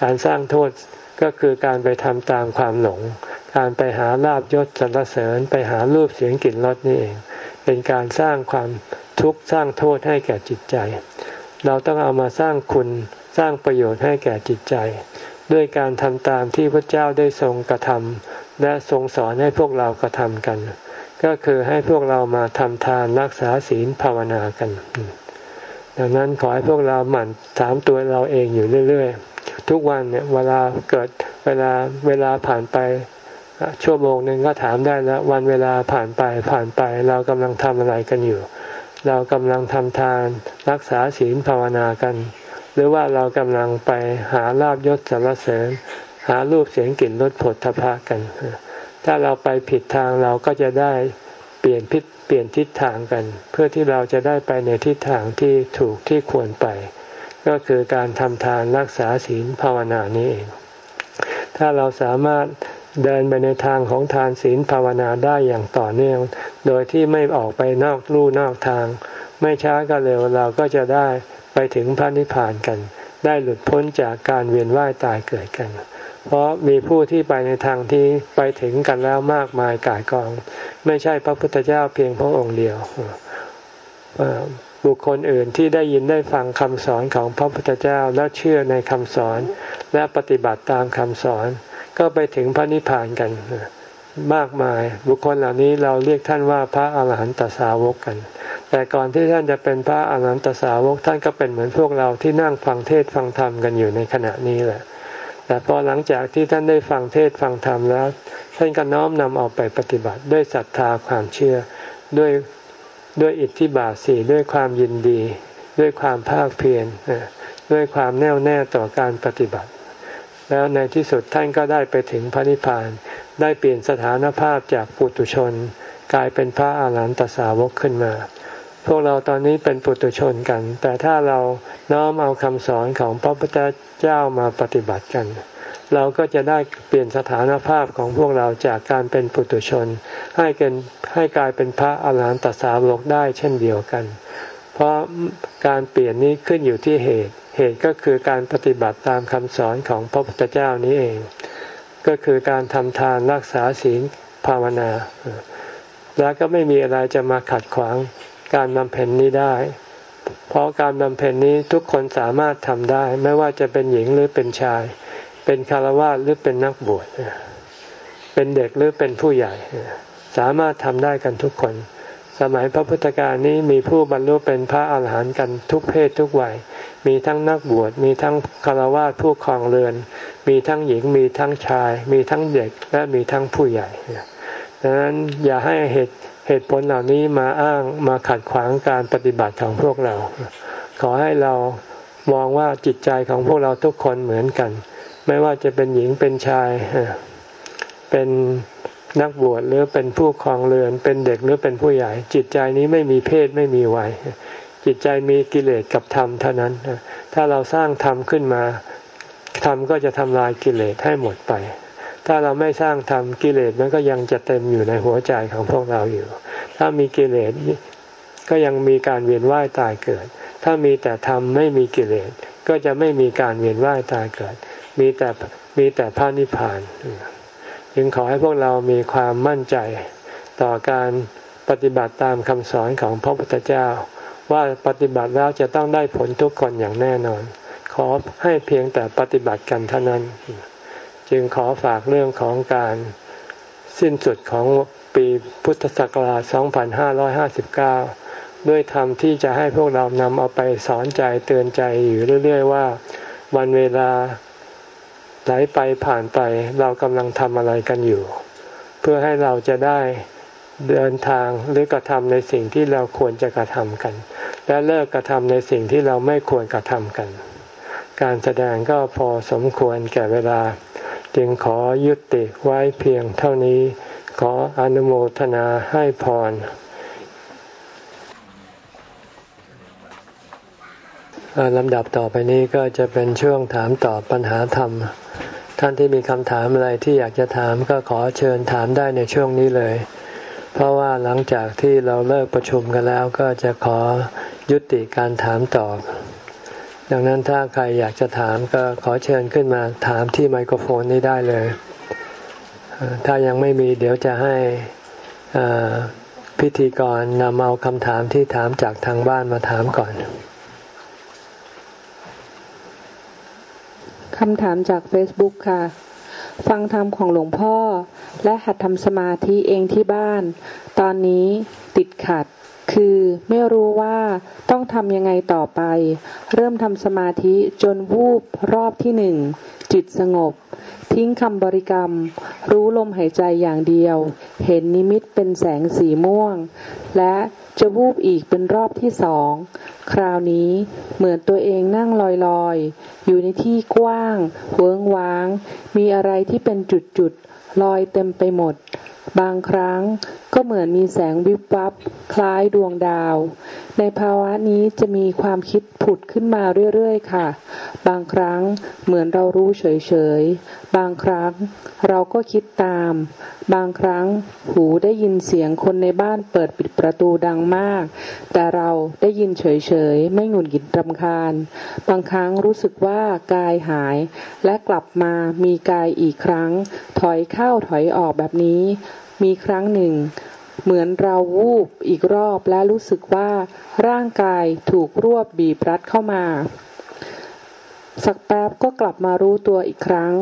การสร้างโทษก็คือการไปทำตามความหลง การไปหาลาบยศสรรเสริญ ไปหารูปเสียงกลิ่นรสนี่เอง เป็นการสร้างความทุกข์สร้างโทษให้แก่จิตใจ เราต้องเอามาสร้างคุณสร้างประโยชน์ให้แก่จิตใจ ด้วยการทำตามที่พระเจ้าได้ทรงกระทำและทรงสอนให้พวกเรากระทำกัน ก็คือให้พวกเรามาทำทานรักษาศีลภาวนากัน ดังนั้นขอให้พวกเราหมั่นถามตัวเราเองอยู่เรื่อย ๆ ทุกวันเนี่ยเวลาเกิดเวลาเวลาผ่านไป ชั่วโมงหนึ่งก็ถามได้แล้ววันเวลาผ่านไปผ่านไป เรากำลังทำอะไรกันอยู่ เรากำลังทำทานรักษาศีลภาวนากัน หรือว่าเรากำลังไปหาลาบยศสารเสริญ หารูปเสียงกลิ่นรสผลทพะกัน ถ้าเราไปผิดทางเราก็จะได้เปลี่ยนพิษเปลี่ยนทิศทางกัน เพื่อที่เราจะได้ไปในทิศทางที่ถูกที่ควรไป ก็คือการทำทานรักษาศีลภาวนานี้เองถ้าเราสามารถ เดินไปในทางของทานศีลภาวนาได้อย่างต่อเนื่อง โดยที่ไม่ออกไปนอกลู่นอกทาง ไม่ช้าก็เร็วเราก็จะได้ไปถึงพระนิพพานกัน ได้หลุดพ้นจากการเวียนว่ายตายเกิดกัน เพราะมีผู้ที่ไปในทางที่ไปถึงกันแล้วมากมายกายกอง ไม่ใช่พระพุทธเจ้าเพียงพระองค์เดียวบุคคลอื่นที่ได้ยินได้ฟังคำสอนของพระพุทธเจ้าและเชื่อในคำสอน และปฏิบัติตามคำสอน ก็ไปถึงพระนิพพานกันมากมายบุคคลเหล่านี้เราเรียกท่านว่าพระอาหารหันตสาวกกัน แต่ก่อนที่ท่านจะเป็นพระอาหารหันตสาวกท่านก็เป็นเหมือนพวกเราที่นั่งฟังเทศฟังธรรมกันอยู่ในขณะนี้แหละ แต่พอหลังจากที่ท่านได้ฟังเทศฟังธรรมแล้ว ท่านก็น้อมนำออกไปปฏิบัติด้วยศรัทธาความเชื่อด้วยด้วยอิทธิบาทสี่ด้วยความยินดี ด้วยความภาคเพียรด้วยความแน่วแน่ต่อการปฏิบัติ แล้วในที่สุดท่านก็ได้ไปถึงพระนิพพาน ได้เปลี่ยนสถานภาพจากปุตุชน กลายเป็นพระอาหารหันตสาวกขึ้นมา พวกเราตอนนี้เป็นปุตุชนกัน แต่ถ้าเราน้อมเอาคำสอนของพระพุทธเจ้ามาปฏิบัติกัน เราก็จะได้เปลี่ยนสถานภาพของพวกเราจากการเป็นปุถุชน ให้เป็นให้กลายเป็นพระอาหารหันตสาวกได้เช่นเดียวกัน เพราะการเปลี่ยนนี้ขึ้นอยู่ที่เหตุ เหตุก็คือการปฏิบัติตามคำสอนของพระพุทธเจ้านี้เอง ก็คือการทำทานรักษาศีลภาวนา แล้วก็ไม่มีอะไรจะมาขัดขวางการบำเพ็ญนี้ได้ เพราะการบำเพ็ญนี้ทุกคนสามารถทำได้ ไม่ว่าจะเป็นหญิงหรือเป็นชาย เป็นคารวะหรือเป็นนักบวชเป็นเด็กหรือเป็นผู้ใหญ่ สามารถทำได้กันทุกคน สมัยพระพุทธกาลนี้มีผู้บรรลุเป็นพระอาหารหันต์กันทุกเพศทุกวัย มีทั้งนักบวช มีทั้งคารวะผู้ครองเรือน มีทั้งหญิง มีทั้งชาย มีทั้งเด็ก และมีทั้งผู้ใหญ่ดังนั้นอย่าให้เหตุเหตุผลเหล่านี้มาอ้างมาขัดขวางการปฏิบัติของพวกเรา ขอให้เรามองว่าจิตใจของพวกเราทุกคนเหมือนกัน ไม่ว่าจะเป็นหญิงเป็นชาย เป็นนักบวชหรือเป็นผู้ครองเรือน เป็นเด็กหรือเป็นผู้ใหญ่ จิตใจนี้ไม่มีเพศไม่มีวัย จิตใจมีกิเลสกับธรรมเท่านั้น ถ้าเราสร้างธรรมขึ้นมาธรรมก็จะทำลายกิเลสให้หมดไป ถ้าเราไม่สร้างธรรมกิเลสมันก็ยังจะเต็มอยู่ในหัวใจของพวกเราอยู่ ถ้ามีกิเลสก็ยังมีการเวียนว่ายตายเกิด ถ้ามีแต่ธรรมไม่มีกิเลสก็จะไม่มีการเวียนว่ายตายเกิด มีแต่มีแต่พระนิพพานจึงขอให้พวกเรามีความมั่นใจต่อการปฏิบัติตามคำสอนของพระพุทธเจ้า ว่าปฏิบัติแล้วจะต้องได้ผลทุกคนอย่างแน่นอน ขอให้เพียงแต่ปฏิบัติกันเท่านั้น จึงขอฝากเรื่องของการสิ้นสุดของปีพุทธศักราช 2559 ด้วยธรรมที่จะให้พวกเรานำเอาไปสอนใจเตือนใจอยู่เรื่อย ๆ ว่า วันเวลาไหลไปผ่านไปเรากำลังทำอะไรกันอยู่ เพื่อให้เราจะได้ เดินทางหรือกระทำในสิ่งที่เราควรจะกระทำกัน และเลิกกระทำในสิ่งที่เราไม่ควรกระทำกัน การแสดงก็พอสมควรแก่เวลา จึงขอยุติไว้เพียงเท่านี้ ขออนุโมทนาให้พรลำดับต่อไปนี้ก็จะเป็นช่วงถามตอบปัญหาธรรม ท่านที่มีคำถามอะไรที่อยากจะถามก็ขอเชิญถามได้ในช่วงนี้เลย เพราะว่าหลังจากที่เราเลิกประชุมกันแล้วก็จะขอยุติการถามตอบ ดังนั้นถ้าใครอยากจะถามก็ขอเชิญขึ้นมาถามที่ไมโครโฟนนี้ได้เลย ถ้ายังไม่มีเดี๋ยวจะให้พิธีกรนำเอาคำถามที่ถามจากทางบ้านมาถามก่อนคำถามจาก Facebook ค่ะ ฟังธรรมของหลวงพ่อ และหัดทำสมาธิเองที่บ้าน ตอนนี้ติดขัด คือไม่รู้ว่าต้องทำยังไงต่อไป เริ่มทำสมาธิจนวูบรอบที่หนึ่ง จิตสงบ ทิ้งคำบริกรรม รู้ลมหายใจอย่างเดียว เห็นนิมิตเป็นแสงสีม่วง และจะวูบอีกเป็นรอบที่สอง คราวนี้เหมือนตัวเองนั่งลอยๆ อยู่ในที่กว้างเวิ้งว้าง มีอะไรที่เป็นจุดๆลอยเต็มไปหมด บางครั้งก็เหมือนมีแสงวิบวับคล้ายดวงดาว ในภาวะนี้จะมีความคิดผุดขึ้นมาเรื่อยๆค่ะ บางครั้งเหมือนเรารู้เฉยๆ บางครั้งเราก็คิดตาม บางครั้งหูได้ยินเสียงคนในบ้านเปิดปิดประตูดังมาก แต่เราได้ยินเฉยๆ ไม่หงุดหงิดรำคาญ บางครั้งรู้สึกว่ากายหาย และกลับมามีกายอีกครั้ง ถอยเข้าถอยออกแบบนี้ มีครั้งหนึ่ง เหมือนเราวูบอีกรอบและรู้สึกว่าร่างกายถูกรวบบีบรัดเข้ามา สักแป๊บก็กลับมารู้ตัวอีกครั้ง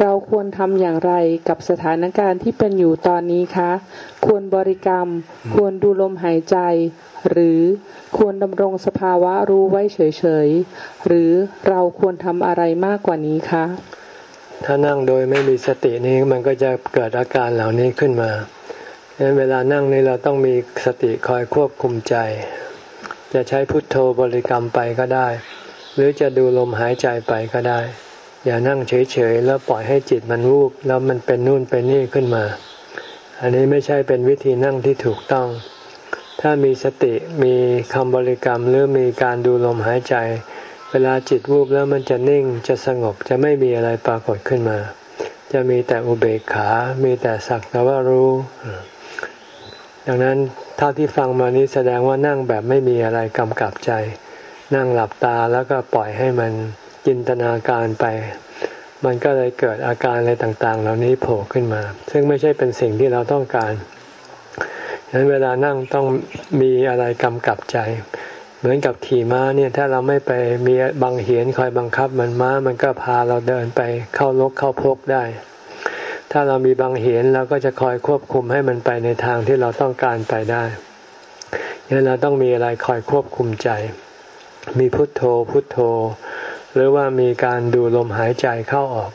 เราควรทำอย่างไรกับสถานการณ์ที่เป็นอยู่ตอนนี้คะ ควรบริกรรม ควรดูลมหายใจ หรือควรดำรงสภาวะรู้ไว้เฉยๆ หรือเราควรทำอะไรมากกว่านี้คะ ถ้านั่งโดยไม่มีสตินี้มันก็จะเกิดอาการเหล่านี้ขึ้นมาดังนั้นเวลานั่งนี่เราต้องมีสติคอยควบคุมใจ จะใช้พุทโธบริกรรมไปก็ได้ หรือจะดูลมหายใจไปก็ได้ อย่านั่งเฉยๆแล้วปล่อยให้จิตมันวูบแล้วมันเป็นนู่นเป็นนี่ขึ้นมา อันนี้ไม่ใช่เป็นวิธีนั่งที่ถูกต้อง ถ้ามีสติมีคำบริกรรมหรือมีการดูลมหายใจ วลาจิตวูบแล้วมันจะนิ่งจะสงบจะไม่มีอะไรปรากฏขึ้นมา จะมีแต่อุเบกขา มีแต่สักแต่ว่ารู้ ดังนั้นเท่าที่ฟังมานี้แสดงว่านั่งแบบไม่มีอะไรกำกับใจ นั่งหลับตาแล้วก็ปล่อยให้มันจินตนาการไป มันก็เลยเกิดอาการอะไรต่างๆ เหล่านี้โผล่ขึ้นมา ซึ่งไม่ใช่เป็นสิ่งที่เราต้องการฉะนั้นเวลานั่งต้องมีอะไรกำกับใจ เหมือนกับขี่ม้าเนี่ยถ้าเราไม่ไปมีบังเหียนคอยบังคับมันม้ามันก็พาเราเดินไปเข้าลกเข้าพกได้ ถ้าเรามีบังเหียนเราก็จะคอยควบคุมให้มันไปในทางที่เราต้องการไปได้งั้นเราต้องมีอะไรคอยควบคุมใจ มีพุทโธพุทโธ หรือว่ามีการดูลมหายใจเข้าออก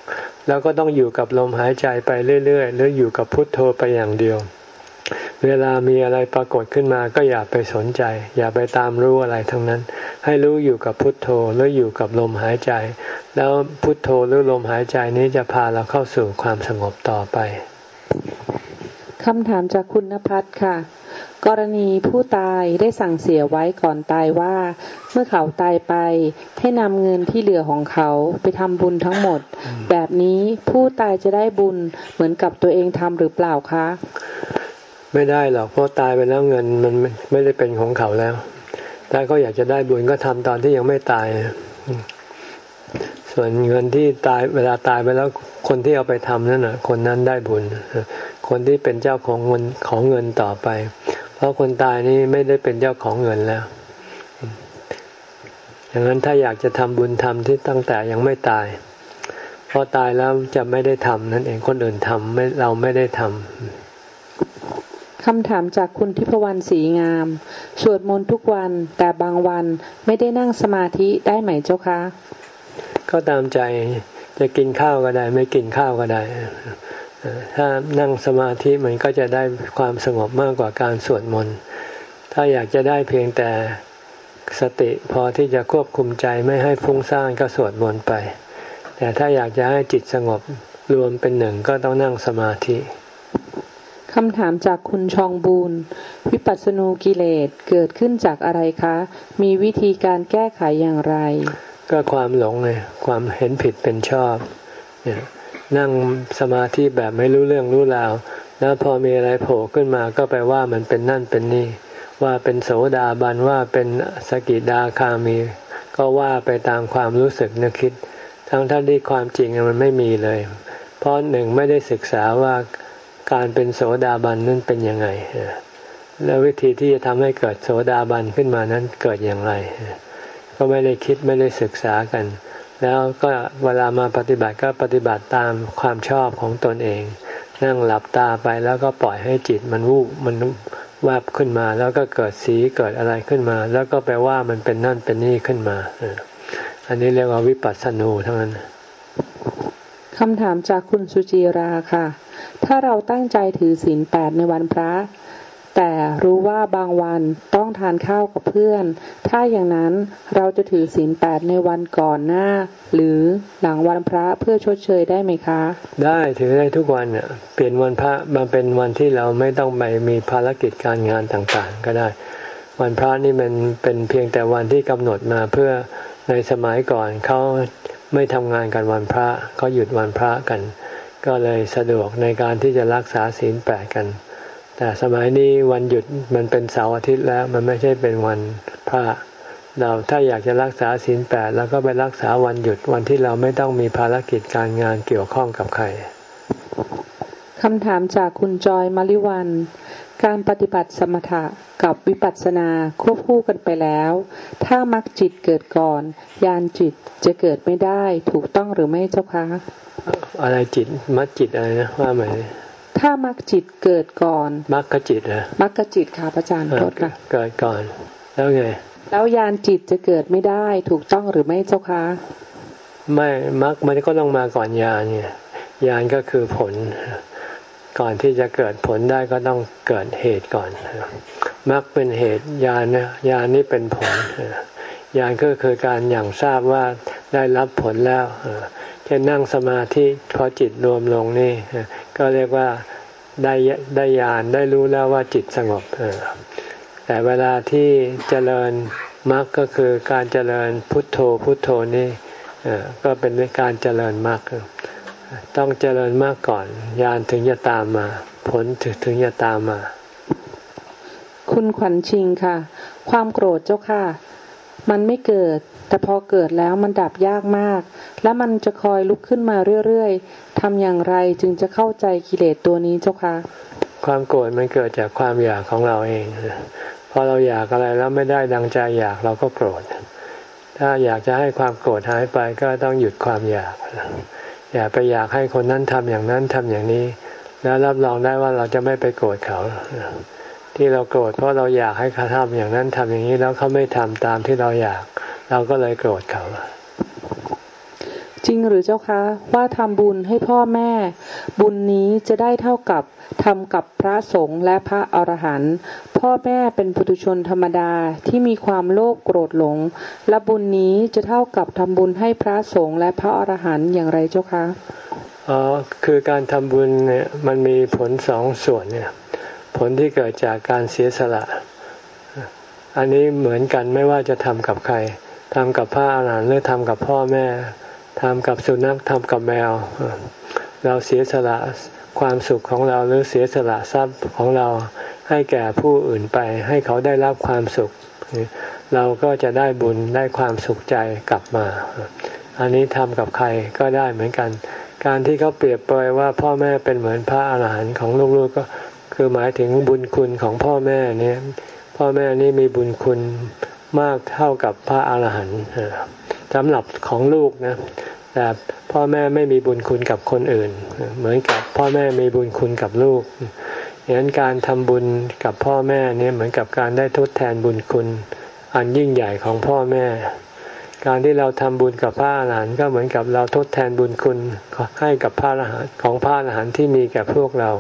แล้วก็ต้องอยู่กับลมหายใจไปเรื่อยๆ หรืออยู่กับพุทโธไปอย่างเดียว เวลามีอะไรปรากฏขึ้นมาก็อย่าไปสนใจ อย่าไปตามรู้อะไรทั้งนั้น ให้รู้อยู่กับพุทโธหรืออยู่กับลมหายใจ แล้วพุทโธหรือลมหายใจนี้จะพาเราเข้าสู่ความสงบต่อไปคำถามจากคุณนภัสค่ะ กรณีผู้ตายได้สั่งเสียไว้ก่อนตายว่า เมื่อเขาตายไปให้นำเงินที่เหลือของเขาไปทำบุญทั้งหมด แบบนี้ผู้ตายจะได้บุญเหมือนกับตัวเองทำหรือเปล่าคะ ไม่ได้หรอกเพราะตายไปแล้วเงินมันไม่ได้เป็นของเขาแล้ว ถ้าเขาอยากจะได้บุญก็ทำตอนที่ยังไม่ตาย ส่วนเงินที่ตายเวลาตายไปแล้วคนที่เอาไปทำนั่นน่ะ คนนั้นได้บุญ คนที่เป็นเจ้าของเงินของเงินต่อไป เพราะคนตายนี้ไม่ได้เป็นเจ้าของเงินแล้วอย่างนั้นถ้าอยากจะทำบุญทำที่ตั้งแต่ยังไม่ตายพอตายแล้วจะไม่ได้ทำนั่นเองคนอื่นทำไม่เราไม่ได้ทำ คำถามจากคุณทิพวรรณศรีงาม สวดมนต์ทุกวันแต่บางวันไม่ได้นั่งสมาธิได้ไหมเจ้าคะ ก็ตามใจจะกินข้าวก็ได้ ไม่กินข้าวก็ได้ ถ้านั่งสมาธิมันก็จะได้ความสงบมากกว่าการสวดมนต์ ถ้าอยากจะได้เพียงแต่สติพอที่จะควบคุมใจไม่ให้ฟุ้งซ่านก็สวดมนต์ไป แต่ถ้าอยากจะให้จิตสงบรวมเป็นหนึ่งก็ต้องนั่งสมาธิ คำถามจากคุณชองบูนวิปัสสนูกิเลสเกิดขึ้นจากอะไรคะ มีวิธีการแก้ไขอย่างไร ก็ความหลงเลยความเห็นผิดเป็นชอบเนี่ยนั่งสมาธิแบบไม่รู้เรื่องรู้ราว แล้วพอมีอะไรโผล่ขึ้นมาก็ไปว่ามันเป็นนั่นเป็นนี่ ว่าเป็นโสดาบันว่าเป็นสกิดาคามี ก็ว่าไปตามความรู้สึกนึกคิด ทั้งท่านที่ความจริงมันไม่มีเลย เพราะหนึ่งไม่ได้ศึกษาว่า การเป็นโสดาบันนั้นเป็นยังไงแล้ววิธีที่จะทำให้เกิดโสดาบันขึ้นมานั้นเกิดอย่างไร ก็ไม่ได้คิดไม่ได้ศึกษากัน แล้วก็เวลามาปฏิบัติก็ปฏิบัติตามความชอบของตนเอง นั่งหลับตาไปแล้วก็ปล่อยให้จิตมันวูบมันวาบขึ้นมา แล้วก็เกิดสีเกิดอะไรขึ้นมา แล้วก็ไปว่ามันเป็นนั่นเป็นนี่ขึ้นมาอันนี้เรียกว่าวิปัสสนูทั้งนั้น คำถามจากคุณสุจีราค่ะ ถ้าเราตั้งใจถือศีลแปดในวันพระ แต่รู้ว่าบางวันต้องทานข้าวกับเพื่อน ถ้าอย่างนั้นเราจะถือศีลแปดในวันก่อนหน้า หรือหลังวันพระเพื่อชดเชยได้ไหมคะ ได้ถือได้ทุกวันเนี่ยเปลี่ยนวันพระมาเป็นวันที่เราไม่ต้องไปมีภารกิจการงานต่างๆ ก็ได้ วันพระนี่มันเป็นเพียงแต่วันที่กำหนดมาเพื่อในสมัยก่อนเขา ไม่ทำงานกันวันพระก็หยุดวันพระกัน ก็เลยสะดวกในการที่จะรักษาศีลแปดกัน แต่สมัยนี้วันหยุดมันเป็นเสาร์อาทิตย์แล้วมันไม่ใช่เป็นวันพระเราถ้าอยากจะรักษาศีลแปดแล้วก็ไปรักษาวันหยุดวันที่เราไม่ต้องมีภารกิจการงานเกี่ยวข้องกับใคร คำถามจากคุณจอยมาริวัน การปฏิบัติสมถะกับวิปัสสนาควบคู่กันไปแล้ว ถ้ามักจิตเกิดก่อน ยานจิตจะเกิดไม่ได้ถูกต้องหรือไม่เจ้าคะอะไรจิตมัดจิตอะไรนะว่าไหมถ้ามรรคจิตเกิดก่อนมรรคจิตเหรอมรรคจิตค่ะพระอาจารย์โทษค่ะเกิดก่อน แล้วไง แล้วยานจิตจะเกิดไม่ได้ถูกต้องหรือไม่เจ้าคะไม่มรรคมันก็ต้องมาก่อนยานเนี่ยยานก็คือผล ก่อนที่จะเกิดผลได้ก็ต้องเกิดเหตุก่อนมรรคเป็นเหตุยานเนี่ยานนี่เป็นผลยานก็คือการอย่างทราบว่าได้รับผลแล้วเช่นนั่งสมาธิพอจิตรวมลงนี่ก็เรียกว่าได้ได้ญาณได้รู้แล้วว่าจิตสงบแต่เวลาที่เจริญมรรคก็คือการเจริญพุทโธพุทโธนี่ก็เป็นการเจริญมรรค ต้องเจริญมากก่อน ญาณถึงจะตามมา ผลถึงถึงจะตามมา คุณขวัญชิงค่ะ ความโกรธเจ้าค่ะ มันไม่เกิด แต่พอเกิดแล้วมันดับยากมาก และมันจะคอยลุกขึ้นมาเรื่อยๆทำอย่างไรจึงจะเข้าใจกิเลสตัวนี้เจ้าคะความโกรธมันเกิดจากความอยากของเราเอง พอเราอยากอะไรแล้วไม่ได้ดังใจอยากเราก็โกรธถ้าอยากจะให้ความโกรธหายไปก็ต้องหยุดความอยาก อย่าไปอยากให้คนนั้นทำอย่างนั้นทำอย่างนี้ แล้วรับรองได้ว่าเราจะไม่ไปโกรธเขา ที่เราโกรธเพราะเราอยากให้เขาทำอย่างนั้นทำอย่างนี้แล้วเขาไม่ทำตามที่เราอยาก เราก็เลยโกรธเขา จริงหรือเจ้าคะว่าทำบุญให้พ่อแม่ บุญนี้จะได้เท่ากับทำกับพระสงฆ์และพระอรหันต์พ่อแม่เป็นปุถุชนธรรมดาที่มีความโลภโกรธหลง และบุญนี้จะเท่ากับทำบุญให้พระสงฆ์และพระอรหันต์อย่างไรเจ้าคะอ๋อคือการทำบุญเนี่ยมันมีผลสองส่วนเนี่ยผลที่เกิดจากการเสียสละ อันนี้เหมือนกันไม่ว่าจะทำกับใครทำกับพระอรหันต์หรือทำกับพ่อแม่ ทำกับสุนัขทำกับแมว เราเสียสละความสุขของเราหรือเสียสละทรัพย์ของเราให้แก่ผู้อื่นไป ให้เขาได้รับความสุข เราก็จะได้บุญได้ความสุขใจกลับมา อันนี้ทำกับใครก็ได้เหมือนกัน การที่เขาเปรียบเปยว่าพ่อแม่เป็นเหมือนพระอาหารหันต์ของลูกๆก็คือหมายถึงบุญคุณของพ่อแม่เนี่ยพ่อแม่นี่มีบุญคุณมากเท่ากับพระอาหารหันต์ สำหรับของลูกนะแต่พ่อแม่ไม่มีบุญคุณกับคนอื่น เหมือนกับพ่อแม่มีบุญคุณกับลูกอย่างนั้นการทำบุญกับพ่อแม่เนี่ยเหมือนกับการได้ทดแทนบุญคุณ อันยิ่งใหญ่ของพ่อแม่ การที่เราทำบุญกับพระอรหันต์ก็เหมือนกับเราทดแทนบุญคุณให้กับพระอรหันต์ของพระอรหันต์ที่มีแก่พวกเรา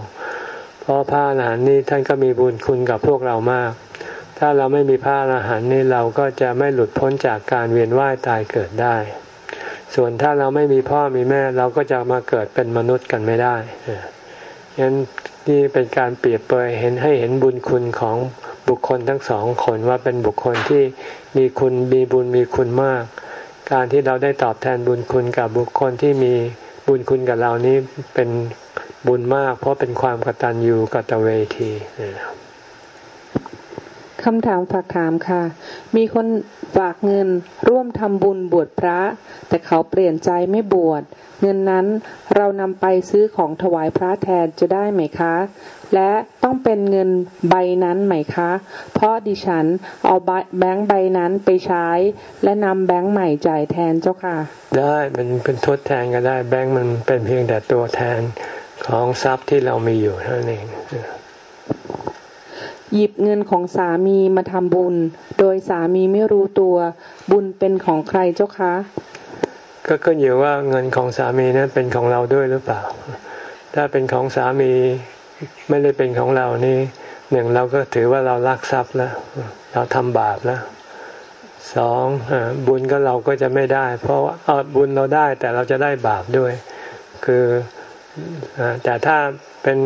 เพราะพระอรหันต์นี้ท่านก็มีบุญคุณกับพวกเรามาก ถ้าเราไม่มีพระอรหันต์นี่เราก็จะไม่หลุดพ้นจากการเวียนว่ายตายเกิดได้ ส่วนถ้าเราไม่มีพ่อมีแม่ เราก็จะมาเกิดเป็นมนุษย์กันไม่ได้ฉะนั้นนี่เป็นการเปรียบเปยเห็นให้เห็นบุญคุณของบุคคลทั้งสองคนว่าเป็นบุคคลที่มีคุณมีบุญมีคุณมาก การที่เราได้ตอบแทนบุญคุณกับบุคคลที่มีบุญคุณกับเรานี้เป็นบุญมาก เพราะเป็นความกตัญญูกตเวที คำถามฝากถามค่ะ มีคนฝากเงินร่วมทำบุญบวชพระ แต่เขาเปลี่ยนใจไม่บวช เงินนั้นเรานำไปซื้อของถวายพระแทนจะได้ไหมคะ และต้องเป็นเงินใบนั้นไหมคะ เพราะดิฉันเอาแบงค์ใบนั้นไปใช้ และนำแบงค์ใหม่จ่ายแทนเจ้าค่ะ ได้มันเป็นทดแทนก็ได้แบงค์มันเป็นเพียงแต่ตัวแทนของทรัพย์ที่เรามีอยู่เท่านั้นเอง หยิบเงินของสามีมาทำบุญ โดยสามีไม่รู้ตัวบุญเป็นของใครเจ้าคะ ก็ขึ้นอยู่ว่าเงินของสามีนั้นเป็นของเราด้วยหรือเปล่า ถ้าเป็นของสามีไม่ได้เป็นของเรานี่หนึ่งเราก็ถือว่าเราลักทรัพย์แล้วเราทำบาปแล้วสองบุญก็เราก็จะไม่ได้ เพราะว่าบุญเราได้แต่เราจะได้บาปด้วย คือแต่ถ้าเป็น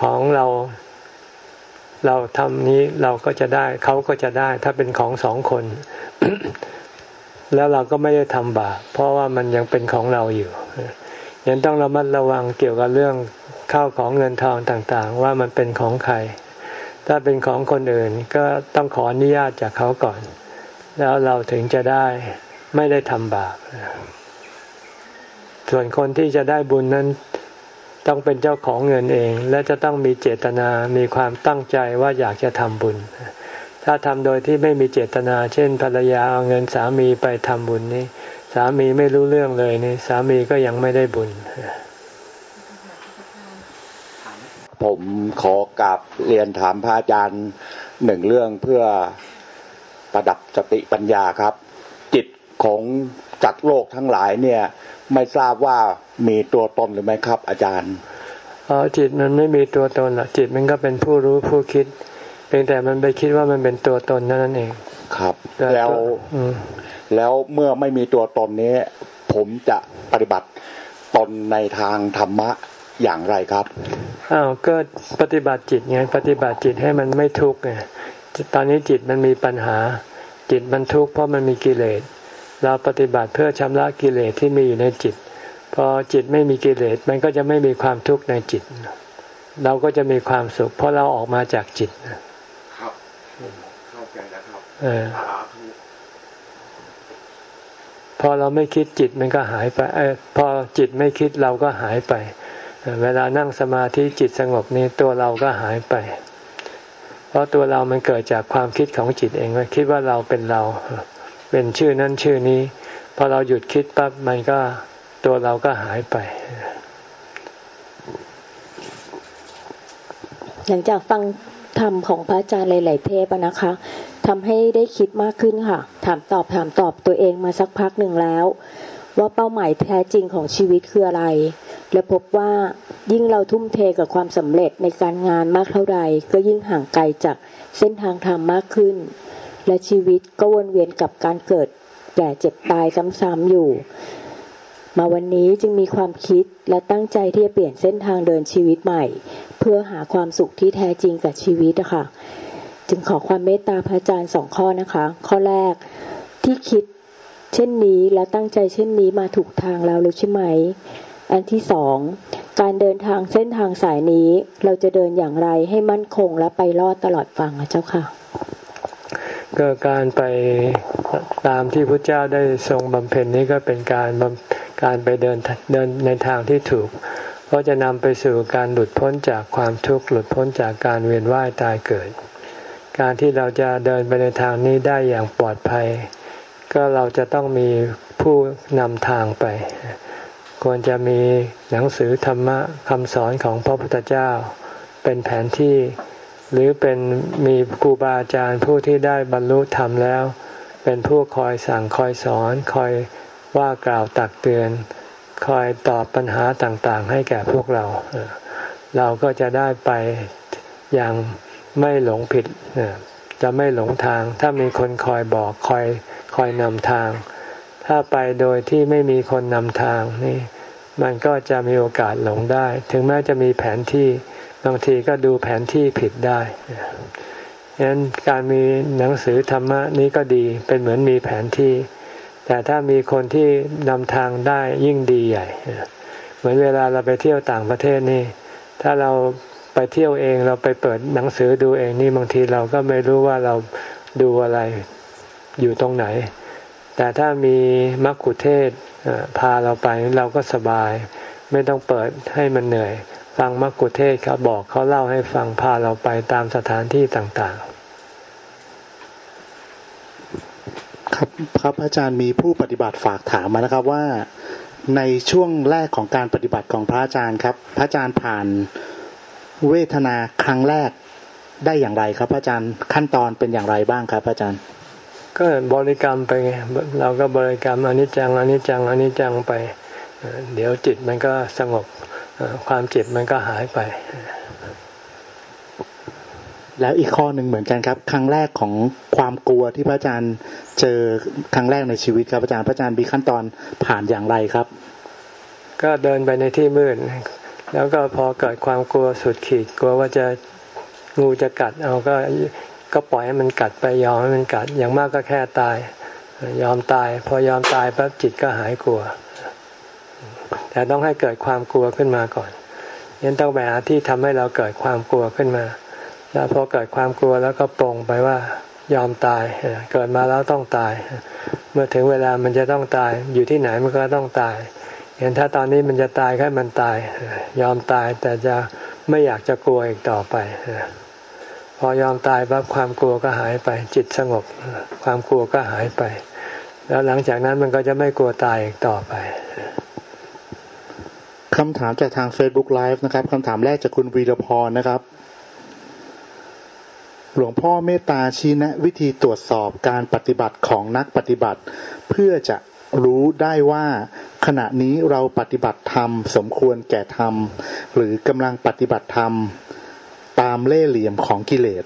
ของเรา เราทำนี้เราก็จะได้ เขาก็จะได้ ถ้าเป็นของสองคน แล้วเราก็ไม่ได้ทำบาปเพราะว่ามันยังเป็นของเราอยู่ยังต้องระมัดระวังเกี่ยวกับเรื่องข้าวของเงินทองต่างๆ ว่ามันเป็นของใคร ถ้าเป็นของคนอื่นก็ต้องขออนุญาตจากเขาก่อน แล้วเราถึงจะได้ไม่ได้ทำบาปส่วนคนที่จะได้บุญนั้น ต้องเป็นเจ้าของเงินเอง และจะต้องมีเจตนามีความตั้งใจว่าอยากจะทำบุญ ถ้าทำโดยที่ไม่มีเจตนา เช่น ภรรยาเอาเงินสามีไปทำบุญนี่สามีไม่รู้เรื่องเลยนี่สามีก็ยังไม่ได้บุญ ผมขอกราบเรียนถามพระอาจารย์หนึ่งเรื่องเพื่อประดับสติปัญญาครับ จิตของจัดโลกทั้งหลายเนี่ย ไม่ทราบว่ามีตัวตนหรือไม่ครับ อาจารย์อ๋อจิตมันไม่มีตัวตนหรอกจิตมันก็เป็นผู้รู้ผู้คิด เพียงแต่มันไปคิดว่ามันเป็นตัวตนนั่นเอง ครับ แล้วแล้วเมื่อไม่มีตัวตนนี้ ผมจะปฏิบัติตนในทางธรรมะอย่างไรครับอ้าวก็ปฏิบัติจิตไงปฏิบัติจิตให้มันไม่ทุกข์ไงตอนนี้จิตมันมีปัญหา จิตมันทุกข์เพราะมันมีกิเลส เราปฏิบัติเพื่อชำระกิเลสที่มีอยู่ในจิต พอจิตไม่มีกิเลสมันก็จะไม่มีความทุกข์ในจิต เราก็จะมีความสุข เพราะเราออกมาจากจิตครับเข้าใจแล้วครับเออพอเราไม่คิดจิตมันก็หายไปอพอจิตไม่คิดเราก็หายไป เวลานั่งสมาธิจิตสงบนี้ตัวเราก็หายไป เพราะตัวเรามันเกิดจากความคิดของจิตเองว่าคิดว่าเราเป็นเรา เป็นชื่อนั้นชื่อนี้พอเราหยุดคิดปั๊บมันก็ตัวเราก็หายไป หลังจากฟังธรรมของพระอาจารย์หลาย ๆ เทปนะคะทำให้ได้คิดมากขึ้นค่ะ ถามตอบถามตอบตัวเองมาสักพักหนึ่งแล้วว่าเป้าหมายแท้จริงของชีวิตคืออะไร และพบว่ายิ่งเราทุ่มเทกับความสำเร็จในการงานมากเท่าใด ก็ยิ่งห่างไกลจากเส้นทางธรรมมากขึ้น และชีวิตก็วนเวียนกับการเกิด แก่เจ็บตายซ้ำๆอยู่ มาวันนี้จึงมีความคิดและตั้งใจที่จะเปลี่ยนเส้นทางเดินชีวิตใหม่ เพื่อหาความสุขที่แท้จริงกับชีวิตอะค่ะจึงขอความเมตตาพระอาจารย์สองข้อนะคะ ข้อแรกที่คิดเช่นนี้และตั้งใจเช่นนี้มาถูกทางแล้วหรือใช่ไหม อันที่สองการเดินทางเส้นทางสายนี้ เราจะเดินอย่างไรให้มั่นคงและไปรอดตลอดฟังนะเจ้าค่ะ ก็การไปตามที่พระเจ้าได้ทรงบำเพ็ญนี้ก็เป็นการการไปเดินเดินในทางที่ถูก เพราะจะนำไปสู่การหลุดพ้นจากความทุกข์หลุดพ้นจากการเวียนว่ายตายเกิด การที่เราจะเดินไปในทางนี้ได้อย่างปลอดภัย ก็เราจะต้องมีผู้นำทางไป ควรจะมีหนังสือธรรมะคำสอนของพระพุทธเจ้า เป็นแผนที่ หรือเป็นมีครูบาอาจารย์ผู้ที่ได้บรรลุธรรมแล้ว เป็นผู้คอยสั่งคอยสอน คอยว่ากล่าวตักเตือน คอยตอบปัญหาต่างๆ ให้แก่พวกเรา เราก็จะได้ไปอย่างไม่หลงผิด จะไม่หลงทาง ถ้ามีคนคอยบอกคอยคอยนำทาง ถ้าไปโดยที่ไม่มีคนนำทางนี่ มันก็จะมีโอกาสหลงได้ ถึงแม้จะมีแผนที่ บางทีก็ดูแผนที่ผิดได้ฉะนั้นการมีหนังสือธรรมะนี้ก็ดีเป็นเหมือนมีแผนที่ แต่ถ้ามีคนที่นำทางได้ยิ่งดีใหญ่ เหมือนเวลาเราไปเที่ยวต่างประเทศนี่ ถ้าเราไปเที่ยวเองเราไปเปิดหนังสือดูเองนี่บางทีเราก็ไม่รู้ว่าเราดูอะไรอยู่ตรงไหน แต่ถ้ามีมักคุเทศพาเราไปเราก็สบาย ไม่ต้องเปิดให้มันเหนื่อย ฟังมักกุเทศเขาบอกเขาเล่าให้ฟังพาเราไปตามสถานที่ต่างๆ ครับครับอาจารย์มีผู้ปฏิบัติฝากถามมานะครับว่าในช่วงแรกของการปฏิบัติของพระอาจารย์ครับ พระอาจารย์ผ่านเวทนาครั้งแรกได้อย่างไรครับ พระอาจารย์ขั้นตอนเป็นอย่างไรบ้างครับ พระอาจารย์ ก็บริกรรมไปไงเราก็บริกรรมอนิจจังอนิจจังอนิจจังไป เดี๋ยวจิตมันก็สงบ ความเจ็บมันก็หายไป แล้วอีกข้อหนึ่งเหมือนกันครับ ครั้งแรกของความกลัวที่พระอาจารย์เจอครั้งแรกในชีวิตครับอาจารย์พระอาจารย์มีขั้นตอนผ่านอย่างไรครับ ก็เดินไปในที่มืดแล้วก็พอเกิดความกลัวสุดขีดกลัวว่าจะงูจะกัด เอาก็ก็ปล่อยให้มันกัดไปยอมให้มันกัด อย่างมากก็แค่ตาย ยอมตาย พอยอมตายปั๊บจิตก็หายกลัว แต่ต้องให้เกิดความกลัวขึ้นมาก่อนยันต้องไปหาที่ทำให้เราเกิดความกลัวขึ้นมา แล้วพอเกิดความกลัวแล้วก็ปรงไปว่ายอมตาย เกิดมาแล้วต้องตาย เมื่อถึงเวลามันจะต้องตาย อยู่ที่ไหนมันก็ต้องตายเห็นถ้าตอนนี้มันจะตายแค่มันตาย ยอมตายแต่จะไม่อยากจะกลัวอีกต่อไป พอยอมตายปั๊บความกลัวก็หายไป จิตสงบ ความกลัวก็หายไป แล้วหลังจากนั้นมันก็จะไม่กลัวตายอีกต่อไป คำถามจากทาง Facebook Live นะครับคำถามแรกจากคุณวีรพรนะครับ หลวงพ่อเมตตาชี้แนะ วิธีตรวจสอบการปฏิบัติของนักปฏิบัติ เพื่อจะรู้ได้ว่า ขณะนี้เราปฏิบัติธรรม สมควรแก่ธรรม หรือกำลังปฏิบัติธรรม ตามเล่เหลี่ยมของกิเลส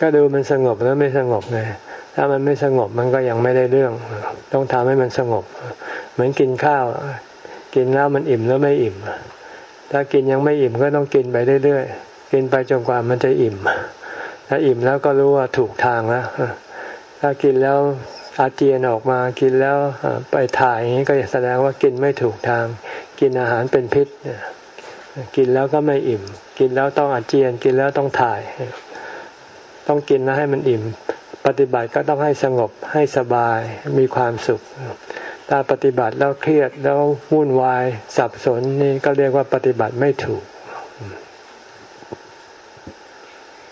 ก็ดูมันสงบแล้วไม่สงบไงถ้ามันไม่สงบมันก็ยังไม่ได้เรื่อง ต้องทำให้มันสงบ เหมือนกินข้าว กินแล้วมันอิ่มแล้วไม่อิ่ม ถ้ากินยังไม่อิ่มก็ต้องกินไปเรื่อยๆ กินไปจนกว่ามันจะอิ่ม ถ้าอิ่มแล้วก็รู้ว่าถูกทางแล้ว ถ้ากินแล้วอาเจียนออกมากินแล้วไปถ่ายอย่างนี้ก็แสดงว่ากินไม่ถูกทาง กินอาหารเป็นพิษ กินแล้วก็ไม่อิ่ม กินแล้วต้องอาเจียน กินแล้วต้องถ่าย ต้องกินแล้วให้มันอิ่ม ปฏิบัติก็ต้องให้สงบให้สบายมีความสุข ถ้าปฏิบัติแล้วเครียดแล้ววุ่นวายสับสนนี่ก็เรียกว่าปฏิบัติไม่ถูก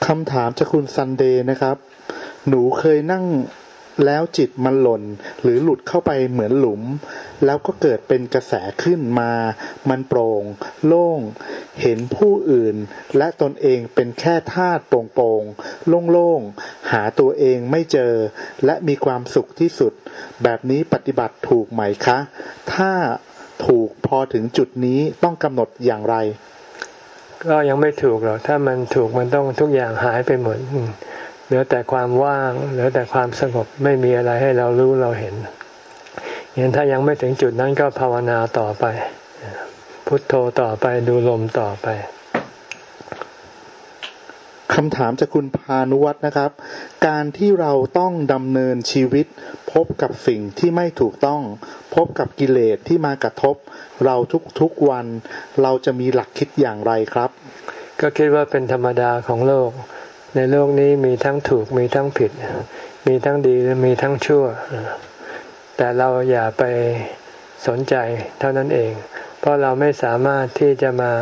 คำถามจากคุณซันเดย์นะครับ หนูเคยนั่ง แล้วจิตมันหล่นหรือหลุดเข้าไปเหมือนหลุม แล้วก็เกิดเป็นกระแสขึ้นมา มันโปร่ง โล่ง เห็นผู้อื่น และตนเองเป็นแค่ธาตุโปร่งๆโล่งๆหาตัวเองไม่เจอ และมีความสุขที่สุด แบบนี้ปฏิบัติถูกไหมคะ ถ้าถูกพอถึงจุดนี้ต้องกำหนดอย่างไร ก็ยังไม่ถูกหรอกถ้ามันถูกมันต้องทุกอย่างหายไปหมด เหลือแต่ความว่างเหลือแต่ความสงบไม่มีอะไรให้เรารู้เราเห็นอย่างถ้ายังไม่ถึงจุดนั้นก็ภาวนาต่อไป พุทโธต่อไปดูลมต่อไปคำถามจากคุณพานุวัฒนะครับ การที่เราต้องดำเนินชีวิต พบกับสิ่งที่ไม่ถูกต้อง พบกับกิเลสที่มากระทบ เราทุกๆวัน เราจะมีหลักคิดอย่างไรครับ ก็คิดว่าเป็นธรรมดาของโลก ในโลกนี้มีทั้งถูกมีทั้งผิด มีทั้งดีและมีทั้งชั่ว แต่เราอย่าไปสนใจเท่านั้นเอง เพราะเราไม่สามารถที่จะมา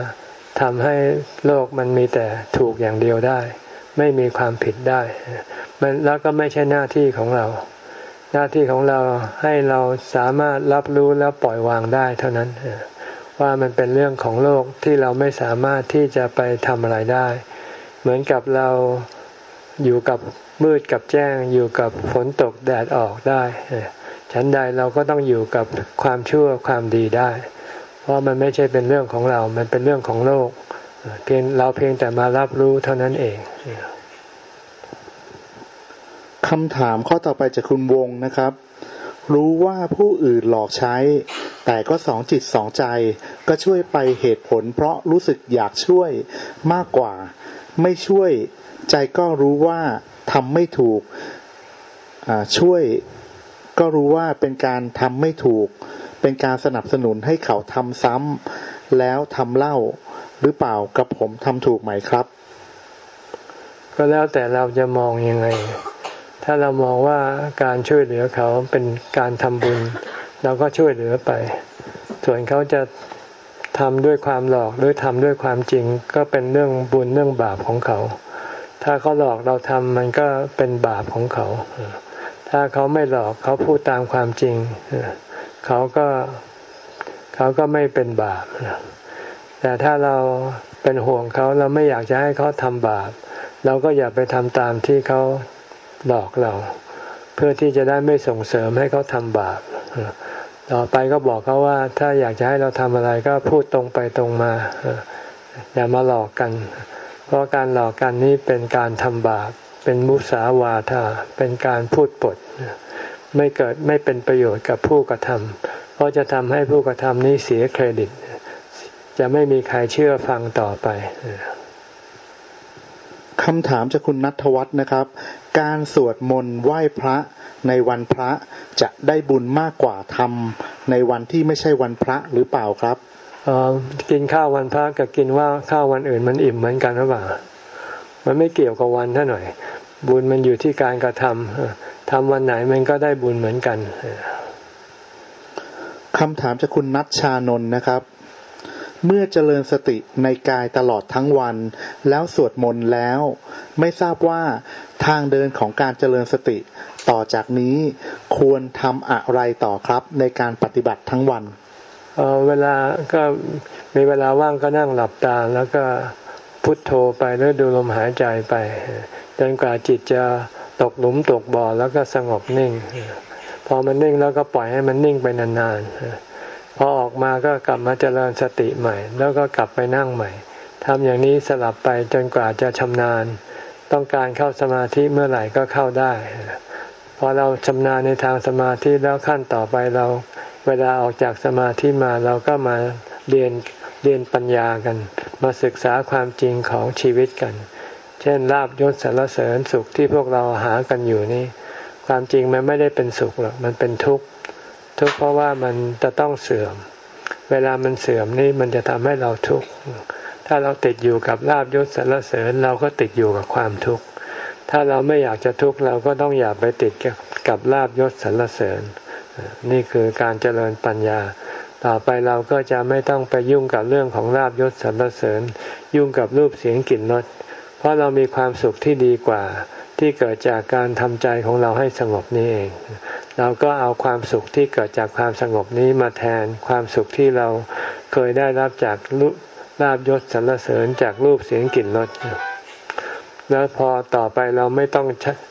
ทำให้โลกมันมีแต่ถูกอย่างเดียวได้ ไม่มีความผิดได้มันแล้วก็ไม่ใช่หน้าที่ของเรา หน้าที่ของเราให้เราสามารถรับรู้แล้วปล่อยวางได้เท่านั้นว่ามันเป็นเรื่องของโลกที่เราไม่สามารถที่จะไปทำอะไรได้ เหมือนกับเราอยู่กับมืดกับแจ้ง อยู่กับฝนตกแดดออกได้ฉันใดเราก็ต้องอยู่กับความชั่วความดีได้ เพราะมันไม่ใช่เป็นเรื่องของเรา มันเป็นเรื่องของโลก เพียงเราเพียงแต่มารับรู้เท่านั้นเองคำถามข้อต่อไปจากคุณวงนะครับ รู้ว่าผู้อื่นหลอกใช้ แต่ก็สองจิตสองใจ ก็ช่วยไปเหตุผล เพราะรู้สึกอยากช่วยมากกว่า ไม่ช่วยใจก็รู้ว่าทำไม่ถูกช่วยก็รู้ว่าเป็นการทำไม่ถูก เป็นการสนับสนุนให้เขาทำซ้ำแล้วทำเล่าหรือเปล่ากับผมทำถูกไหมครับ ก็แล้วแต่เราจะมองยังไง ถ้าเรามองว่าการช่วยเหลือเขาเป็นการทำบุญ เราก็ช่วยเหลือไป ส่วนเขาจะ ทำด้วยความหลอกหรือทำด้วยความจริงก็เป็นเรื่องบุญเรื่องบาปของเขา ถ้าเขาหลอกเราทำมันก็เป็นบาปของเขา ถ้าเขาไม่หลอกเขาพูดตามความจริง เขาก็เขาก็ไม่เป็นบาป แต่ถ้าเราเป็นห่วงเขาเราไม่อยากจะให้เขาทำบาป เราก็อย่าไปทำตามที่เขาหลอกเรา เพื่อที่จะได้ไม่ส่งเสริมให้เขาทำบาป ต่อไปก็บอกเขาว่าถ้าอยากจะให้เราทำอะไรก็พูดตรงไปตรงมา อย่ามาหลอกกัน เพราะการหลอกกันนี้เป็นการทำบาปเป็นมุสาวาทาเป็นการพูดปด ไม่เกิดไม่เป็นประโยชน์กับผู้กระทำเพราะจะทำให้ผู้กระทำนี้เสียเครดิต จะไม่มีใครเชื่อฟังต่อไปคำถามจากคุณนัทวัฒน์นะครับ การสวดมนต์ไหว้พระในวันพระจะได้บุญมากกว่าทำในวันที่ไม่ใช่วันพระหรือเปล่าครับกินข้าววันพระกับกินว่าข้าววันอื่นมันอิ่มเหมือนกันหรือเปล่า มันไม่เกี่ยวกับวันเท่าหน่อย บุญมันอยู่ที่การกระทำทำวันไหนมันก็ได้บุญเหมือนกันคำถามจากคุณนัทชานนท์นะครับ เมื่อเจริญสติในกายตลอดทั้งวัน แล้วสวดมนต์แล้ว ไม่ทราบว่าทางเดินของการเจริญสติ ต่อจากนี้ควรทำอะไรต่อครับในการปฏิบัติทั้งวันเเวลาก็มีเวลาว่างก็นั่งหลับตา แล้วก็พุทโธไปแล้วดูลมหายใจไปจนกว่าจิตจะตกหลุมตกบ่อแล้วก็สงบนิ่ง พอมันนิ่งแล้วก็ปล่อยให้มันนิ่งไปนานๆ พอออกมาก็กลับมาเจริญสติใหม่ แล้วก็กลับไปนั่งใหม่ทำอย่างนี้สลับไปจนกว่าจะชำนาญ ต้องการเข้าสมาธิเมื่อไหร่ก็เข้าได้พอเราชำนาญในทางสมาธิแล้วขั้นต่อไปเราเวลาออกจากสมาธิมาเราก็มาเรียนเรียนปัญญากัน มาศึกษาความจริงของชีวิตกัน เช่นลาบยศสารเสริญสุขที่พวกเราหากันอยู่นี่ความจริงมันไม่ได้เป็นสุขหรอกมันเป็นทุกข์ ทุกข์เพราะว่ามันจะต้องเสื่อม เวลามันเสื่อมนี่มันจะทำให้เราทุกข์ ถ้าเราติดอยู่กับลาบยศสารเสริญเราก็ติดอยู่กับความทุกข์ ถ้าเราไม่อยากจะทุกข์เราก็ต้องอย่าไปติดกับลาบยศสารเสริญ นี่คือการเจริญปัญญา ต่อไปเราก็จะไม่ต้องไปยุ่งกับเรื่องของลาบยศสรรเสริญ ยุ่งกับรูปเสียงกลิ่นรส เพราะเรามีความสุขที่ดีกว่าที่เกิดจากการทำใจของเราให้สงบนี้เอง เราก็เอาความสุขที่เกิดจากความสงบนี้มาแทนความสุขที่เราเคยได้รับจากลาบยศสรรเสริญจากรูปเสียงกลิ่นรสแล้วพอต่อไปเราไม่ต้อง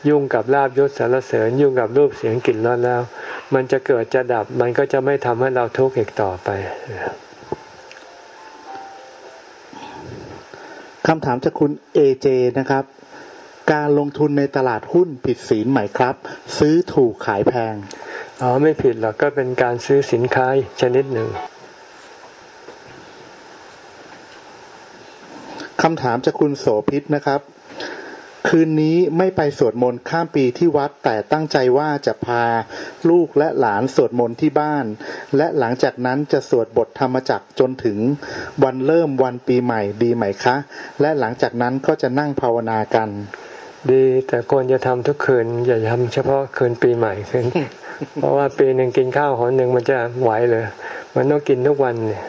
ยุ่งกับลาบยศสรรเสริญยุ่งกับรูปเสียงกลิ่นรสแล้ว มันจะเกิดจะดับมันก็จะไม่ทำให้เราทุกข์อีกต่อไปคำถามจากคุณเอเจนะครับ การลงทุนในตลาดหุ้นผิดศีลไหมครับ ซื้อถูกขายแพงอ๋อไม่ผิดหรอกก็เป็นการซื้อสินค้าชนิดหนึ่งคำถามจากคุณโสพิษนะครับ คืนนี้ไม่ไปสวดมนต์ข้ามปีที่วัดแต่ตั้งใจว่าจะพาลูกและหลานสวดมนต์ที่บ้าน และหลังจากนั้นจะสวดบทธรรมจักจนถึงวันเริ่มวันปีใหม่ดีไหมคะ และหลังจากนั้นก็จะนั่งภาวนากัน ดีแต่ควรจะทำทุกคืน อย่าทำเฉพาะคืนปีใหม่คืนเพราะว่าปีหนึ่งกินข้าวหนหนึ่งมันจะไหวเลย มันต้องกินทุกวันเนี่ย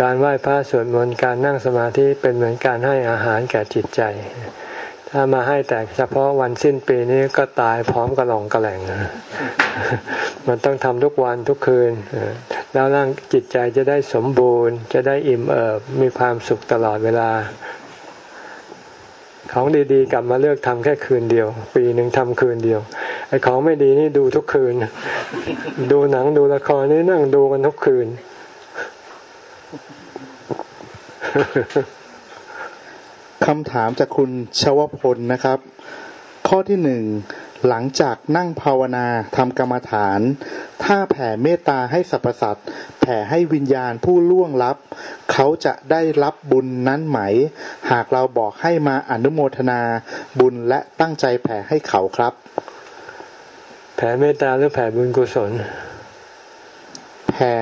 การไหว้พระสวดมนต์การนั่งสมาธิเป็นเหมือนการให้อาหารแก่จิตใจ ถ้ามาให้แต่เฉพาะวันสิ้นปีนี้ก็ตายพร้อมกระหล่องกระแหลงมันต้องทำทุกวันทุกคืน แล้วร่างจิตใจจะได้สมบูรณ์ จะได้อิ่มเอิบมีความสุขตลอดเวลา ของดีๆ กลับมาเลือกทำแค่คืนเดียว ปีหนึ่งทำคืนเดียวไอ้ของไม่ดีนี่ดูทุกคืน ดูหนังดูละครนี่นั่งดูกันทุกคืน คำถามจากคุณชวพลนะครับ ข้อที่หนึ่ง หลังจากนั่งภาวนาทำกรรมฐาน ถ้าแผ่เมตตาให้สรรพสัตว์แผ่ให้วิญญาณผู้ล่วงลับ เขาจะได้รับบุญนั้นไหม หากเราบอกให้มาอนุโมทนาบุญและตั้งใจแผ่ให้เขาครับ แผ่เมตตาหรือแผ่บุญกุศล แผ่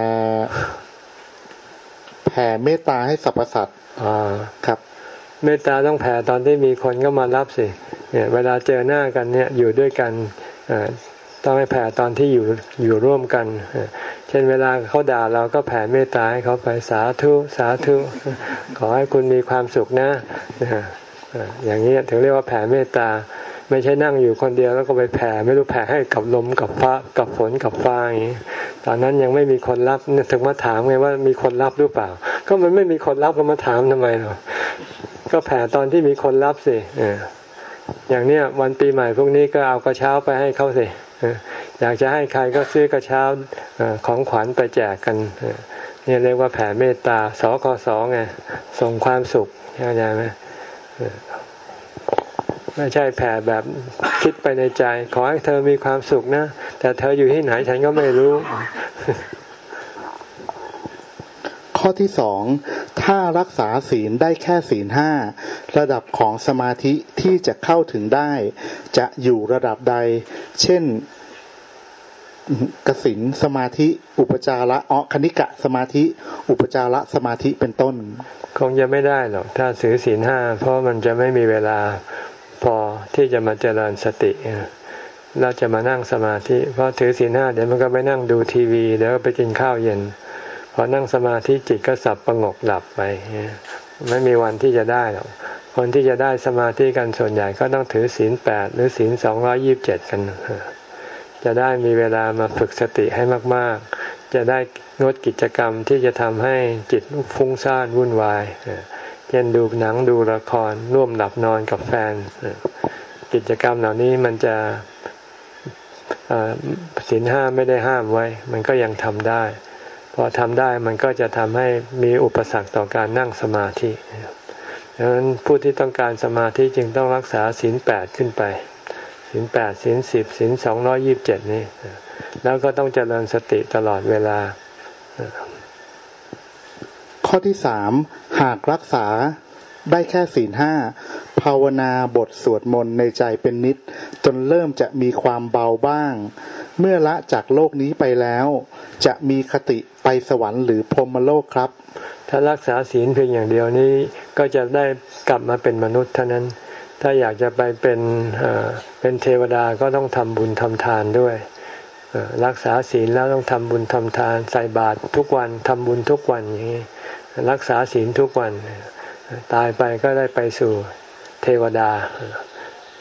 แผ่เมตตาให้สรรพสัตว์อ่าครับ เมตตาต้องแผ่ตอนที่มีคนก็มารับสิเนี่ยเวลาเจอหน้ากันเนี่ยอยู่ด้วยกันต้องให้แผ่ตอนที่อยู่อยู่ร่วมกัน เช่นเวลาเขาด่าเราก็แผ่เมตตาให้เขาไปสาธุสาธุ ขอให้คุณมีความสุขนะอย่างนี้ถึงเรียกว่าแผ่เมตตา ไม่ใช่นั่งอยู่คนเดียวแล้วก็ไปแผ่ไม่รู้แผ่ให้กับลมกับฟ้ากับฝนกับฟ้าอย่างนี้ตอนนั้นยังไม่มีคนรับถึงมาถามไงว่ามีคนรับหรือเปล่า ก็มันไม่มีคนรับก็มาถามทำไมหรอ ก็แผ่ตอนที่มีคนรับสิอย่างเนี้ยวันปีใหม่พวกนี้ก็เอากระเช้าไปให้เขาสิอยากจะให้ใครก็ซื้อกระเช้าของขวัญไปแจกกันนี่เรียกว่าแผ่เมตตาสคสองไงส่งความสุขเข้าใจไหมไม่ใช่แผ่แบบคิดไปในใจ ขอให้เธอมีความสุขนะ แต่เธออยู่ที่ไหนฉันก็ไม่รู้ ข้อที่สองถ้ารักษาศีลได้แค่ศีลห้าระดับของสมาธิที่จะเข้าถึงได้ จะอยู่ระดับใด เช่นกสินสมาธิ อุปจาระอ๋อคณิกะสมาธิ อุปจาระสมาธิเป็นต้น คงจะไม่ได้หรอกถ้าสือศีลห้าเพราะมันจะไม่มีเวลาพอที่จะมาเจริญสติเราจะมานั่งสมาธิ เพราะถือศีลห้าเดี๋ยวมันก็ไปนั่งดูทีวี เดี๋ยวไปกินข้าวเย็น พอนั่งสมาธิจิตก็สับประงกหลับไป ไม่มีวันที่จะได้หรอกคนที่จะได้สมาธิกันส่วนใหญ่ก็ต้องถือศีลแปดหรือศีลสองร้อยิบเจ็ดกัน จะได้มีเวลามาฝึกสติให้มาก ๆ จะได้งดกิจกรรมที่จะทำให้จิตฟุ้งซ่านวุ่นวายเช่นดูหนังดูละครร่วมหลับนอนกับแฟน กิจกรรมเหล่านี้มันจะศีลห้าไม่ได้ห้ามไว้ มันก็ยังทำได้ พอทำได้มันก็จะทำให้มีอุปสรรคต่อการนั่งสมาธิดังนั้นผู้ที่ต้องการสมาธิจึงต้องรักษาศีลแปดขึ้นไปศีลแปดศีลสิบศีลสองร้อยิบเจ็ดนี่แล้วก็ต้องเจริญสติตลอดเวลา ข้อที่สามหากรักษาได้แค่ศีลห้าภาวนาบทสวดมนต์ในใจเป็นนิด จนเริ่มจะมีความเบาบ้าง เมื่อละจากโลกนี้ไปแล้ว จะมีคติไปสวรรค์หรือพรหมโลกครับ ถ้ารักษาศีลเพียงอย่างเดียวนี้ก็จะได้กลับมาเป็นมนุษย์เท่านั้น ถ้าอยากจะไปเป็นเป็นเทวดาก็ต้องทำบุญทำทานด้วยรักษาศีลแล้วต้องทำบุญทำทาน ใส่บาตรทุกวันทำบุญทุกวันอย่างนี้รักษาศีลทุกวัน ตายไปก็ได้ไปสู่เทวดา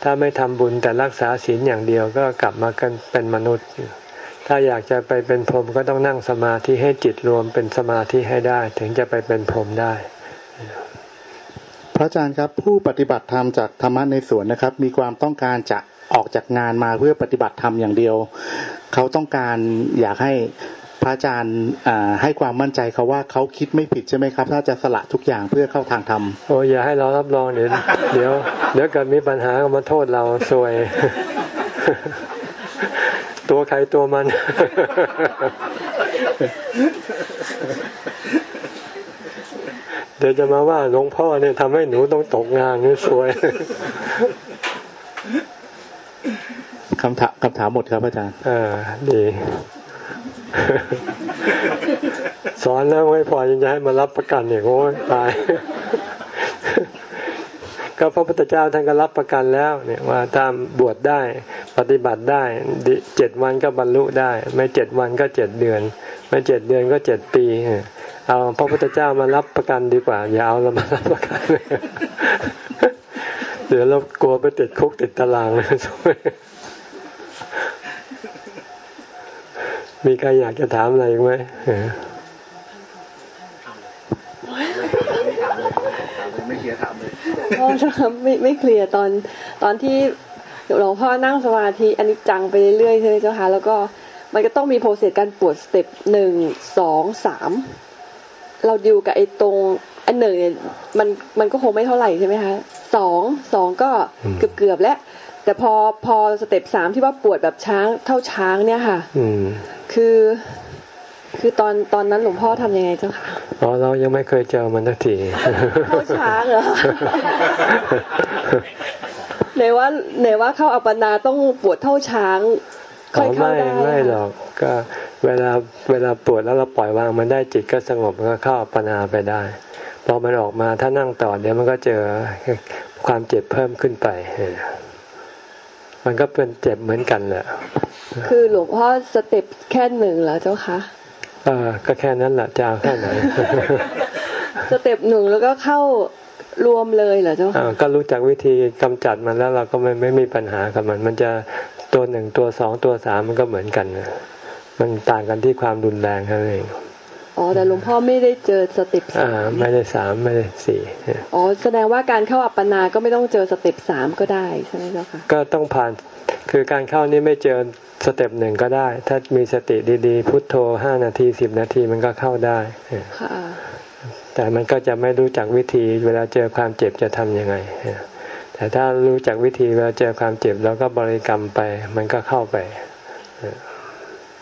ถ้าไม่ทำบุญแต่รักษาศีลอย่างเดียวก็กลับมากันเป็นมนุษย์ ถ้าอยากจะไปเป็นพรหมก็ต้องนั่งสมาธิให้จิตรวมเป็นสมาธิให้ได้ ถึงจะไปเป็นพรหมได้ พระอาจารย์ครับผู้ปฏิบัติธรรมจากธรรมะในสวนนะครับ มีความต้องการจะออกจากงานมาเพื่อปฏิบัติธรรมอย่างเดียว เขาต้องการอยากให้ พระอาจารย์ให้ความมั่นใจเขาว่าเขาคิดไม่ผิดใช่ไหมครับ ถ้าจะสละทุกอย่างเพื่อเข้าทางธรรมโอ้อย่าให้เรารับรองเดี๋ยวเดี๋ยวเดี๋ยวเกิดมีปัญหาก็มาโทษเราซวย ตัวใครตัวมัน เดี๋ยวจะมาว่าหลวงพ่อเนี่ยทำให้หนูต้องตกงานนี่สวยคำถามคำถามหมดครับอาจารย์อ่าดี สอนแล้วไม่พอยังจะให้มารับประกันอย่างโอ้ตายก็พระพุทธเจ้าท่านก็รับประกันแล้ว เนี่ยว่าตามบวชได้ปฏิบัติได้เจ็ดวันก็บรรลุได้ ไม่เจ็ดวันก็เจ็ดเดือน ไม่เจ็ดเดือนก็เจ็ดปีเอาพระพุทธเจ้ามารับประกันดีกว่า อย่าเอาเรามารับประกันเดี๋ยวเรากลัวไปติดคุกติดตารางเลย มีใครอยากจะถามอะไรไหมไม่เคลียร์ถามเลยพ่อจะไม่ไม่เคลียร์ตอนตอนที่หลวงพ่อนั่งสมาธิอันนี้จังไปเรื่อยๆใช่ไหมเจ้าคะแล้วก็มันก็ต้องมีโปรเซสการปวดสเต็ปหนึ่งสองสามเราดิวกับไอ้ตรงอันหนึ่งเนี่ยมันมันก็คงไม่เท่าไหร่ใช่ไหมคะสองสองก็เกือบเกือบแล้ว แต่พอพอสเต็ปสามที่ว่าปวดแบบช้างเท่าช้างเนี่ยค่ะคือ คือตอนตอนนั้นหลวงพ่อทำยังไงเจ้าค่ะอ๋อเรายังไม่เคยเจอมันสักทีเท่าช้างเหรอไหนว่าไหนว่าเข้าอัปปนาต้องปวดเท่าช้างค่อยเข้าได้ไม่หรอกก็เวลาเวลาปวดแล้วเราปล่อยวางมันได้จิตก็สงบมันก็เข้าอัปปนาไปได้พอมันออกมาถ้านั่งต่อเดี๋ยวมันก็เจอความเจ็บเพิ่มขึ้นไป มันก็เป็นเจ็บเหมือนกันแหละคือหลวงพ่อ step แค่หนึ่งเหรอเจ้าคะเออก็แค่นั้นแหละจะเอาแค่ไหน step หนึ่งแล้วก็เข้ารวมเลยเหรอเจ้าคะก็รู้จักวิธีกำจัดมันแล้วเราก็ไม่ไม่มีปัญหากับมัน มันจะตัวหนึ่งตัวสองตัวสามมันก็เหมือนกันนะมันต่างกันที่ความรุนแรงแค่นั้นเอง อ๋อแต่หลวงพ่อไม่ได้เจอ stepสามไม่ได้สามไม่ได้สี่อ๋อแสดงว่าการเข้าอัปปนาก็ไม่ต้องเจอ step สามก็ได้ใช่ไหมเจ้าค่ะก็ต้องผ่านคือการเข้านี่ไม่เจอ step หนึ่งก็ได้ ถ้ามีสติดีๆ พุทโธห้านาทีสิบนาทีมันก็เข้าได้ค่ะแต่มันก็จะไม่รู้จักวิธี เวลาเจอความเจ็บจะทำยังไงแต่ถ้ารู้จักวิธีเวลาเจอความเจ็บแล้วก็บริกรรมไป มันก็เข้าไป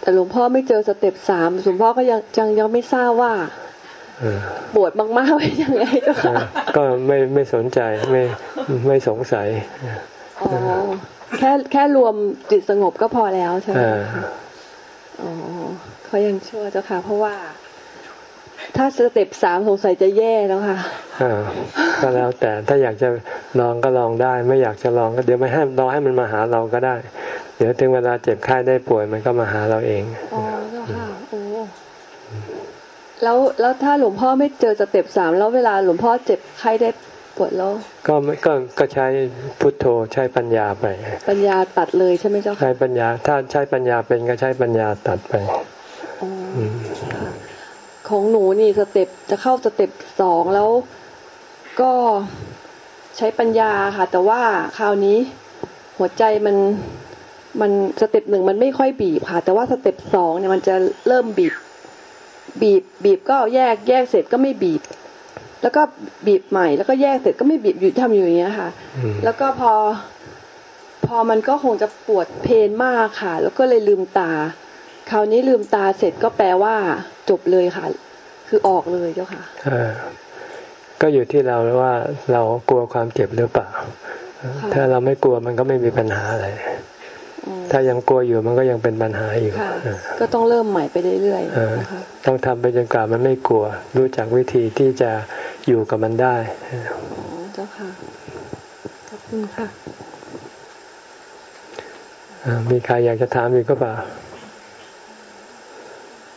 แต่หลวงพ่อไม่เจอสเต็ปสามหลวงพ่อก็ยังยังยังไม่ทราบว่าปวดมากๆเป็นยังไงเจ้าค่ะก็ไม่ไม่สนใจไม่ไม่สงสัยอ๋อแค่แค่รวมจิตสงบก็พอแล้วใช่ไหมอ๋อเขายังชั่วเจ้าค่ะ เพราะว่า ถ้าสเต็ปสามสงสัยจะแย่แล้วค่ะก็แล้วแต่ถ้าอยากจะลองก็ลองได้ ไม่อยากจะลองก็เดี๋ยวไม่ให้รอให้มันมาหาเราก็ได้ เดี๋ยวถึงเวลาเจ็บไข้ได้ป่วยมันก็มาหาเราเองอ๋อเจ้าค่ะโอ้แล้วแล้วถ้าหลวงพ่อไม่เจอ stepสามแล้วเวลาหลวงพ่อเจ็บไข้ได้ป่วยแล้วก็ก็ก็ใช้พุทโธใช้ปัญญาไป ปัญญาตัดเลยใช่ไหมเจ้าค่ะใช้ปัญญา ถ้าใช้ปัญญาเป็นก็ใช้ปัญญาตัดไปอ ของหนูนี่ step จะเข้า step สองแล้ว ก็ใช้ปัญญาค่ะ แต่ว่าคราวนี้หัวใจมันมัน step หนึ่งมันไม่ค่อยบีบค่ะ แต่ว่า step สองเนี่ยมันจะเริ่มบีบ บีบบีบก็แยกแยกเสร็จก็ไม่บีบ แล้วก็บีบใหม่ แล้วก็แยกเสร็จก็ไม่บีบอยู่ทำอยู่อย่างเงี้ยค่ะ แล้วก็พอ พอมันก็คงจะปวด pain มากค่ะ แล้วก็เลยลืมตา คราวนี้ลืมตาเสร็จก็แปลว่าจบเลยค่ะ คือออกเลยเจ้าค่ะก็อยู่ที่เราว่าเรากลัวความเจ็บหรือเปล่า ถ้าเราไม่กลัวมันก็ไม่มีปัญหาอะไร ถ้ายังกลัวอยู่มันก็ยังเป็นปัญหาอยู่ ก็ต้องเริ่มใหม่ไปเรื่อยๆต้องทำไปจนกว่ามันไม่กลัว รู้จักวิธีที่จะอยู่กับมันได้เจ้าค่ะ ขอบคุณค่ะมีใครอยากจะถามอีกก็เปล่า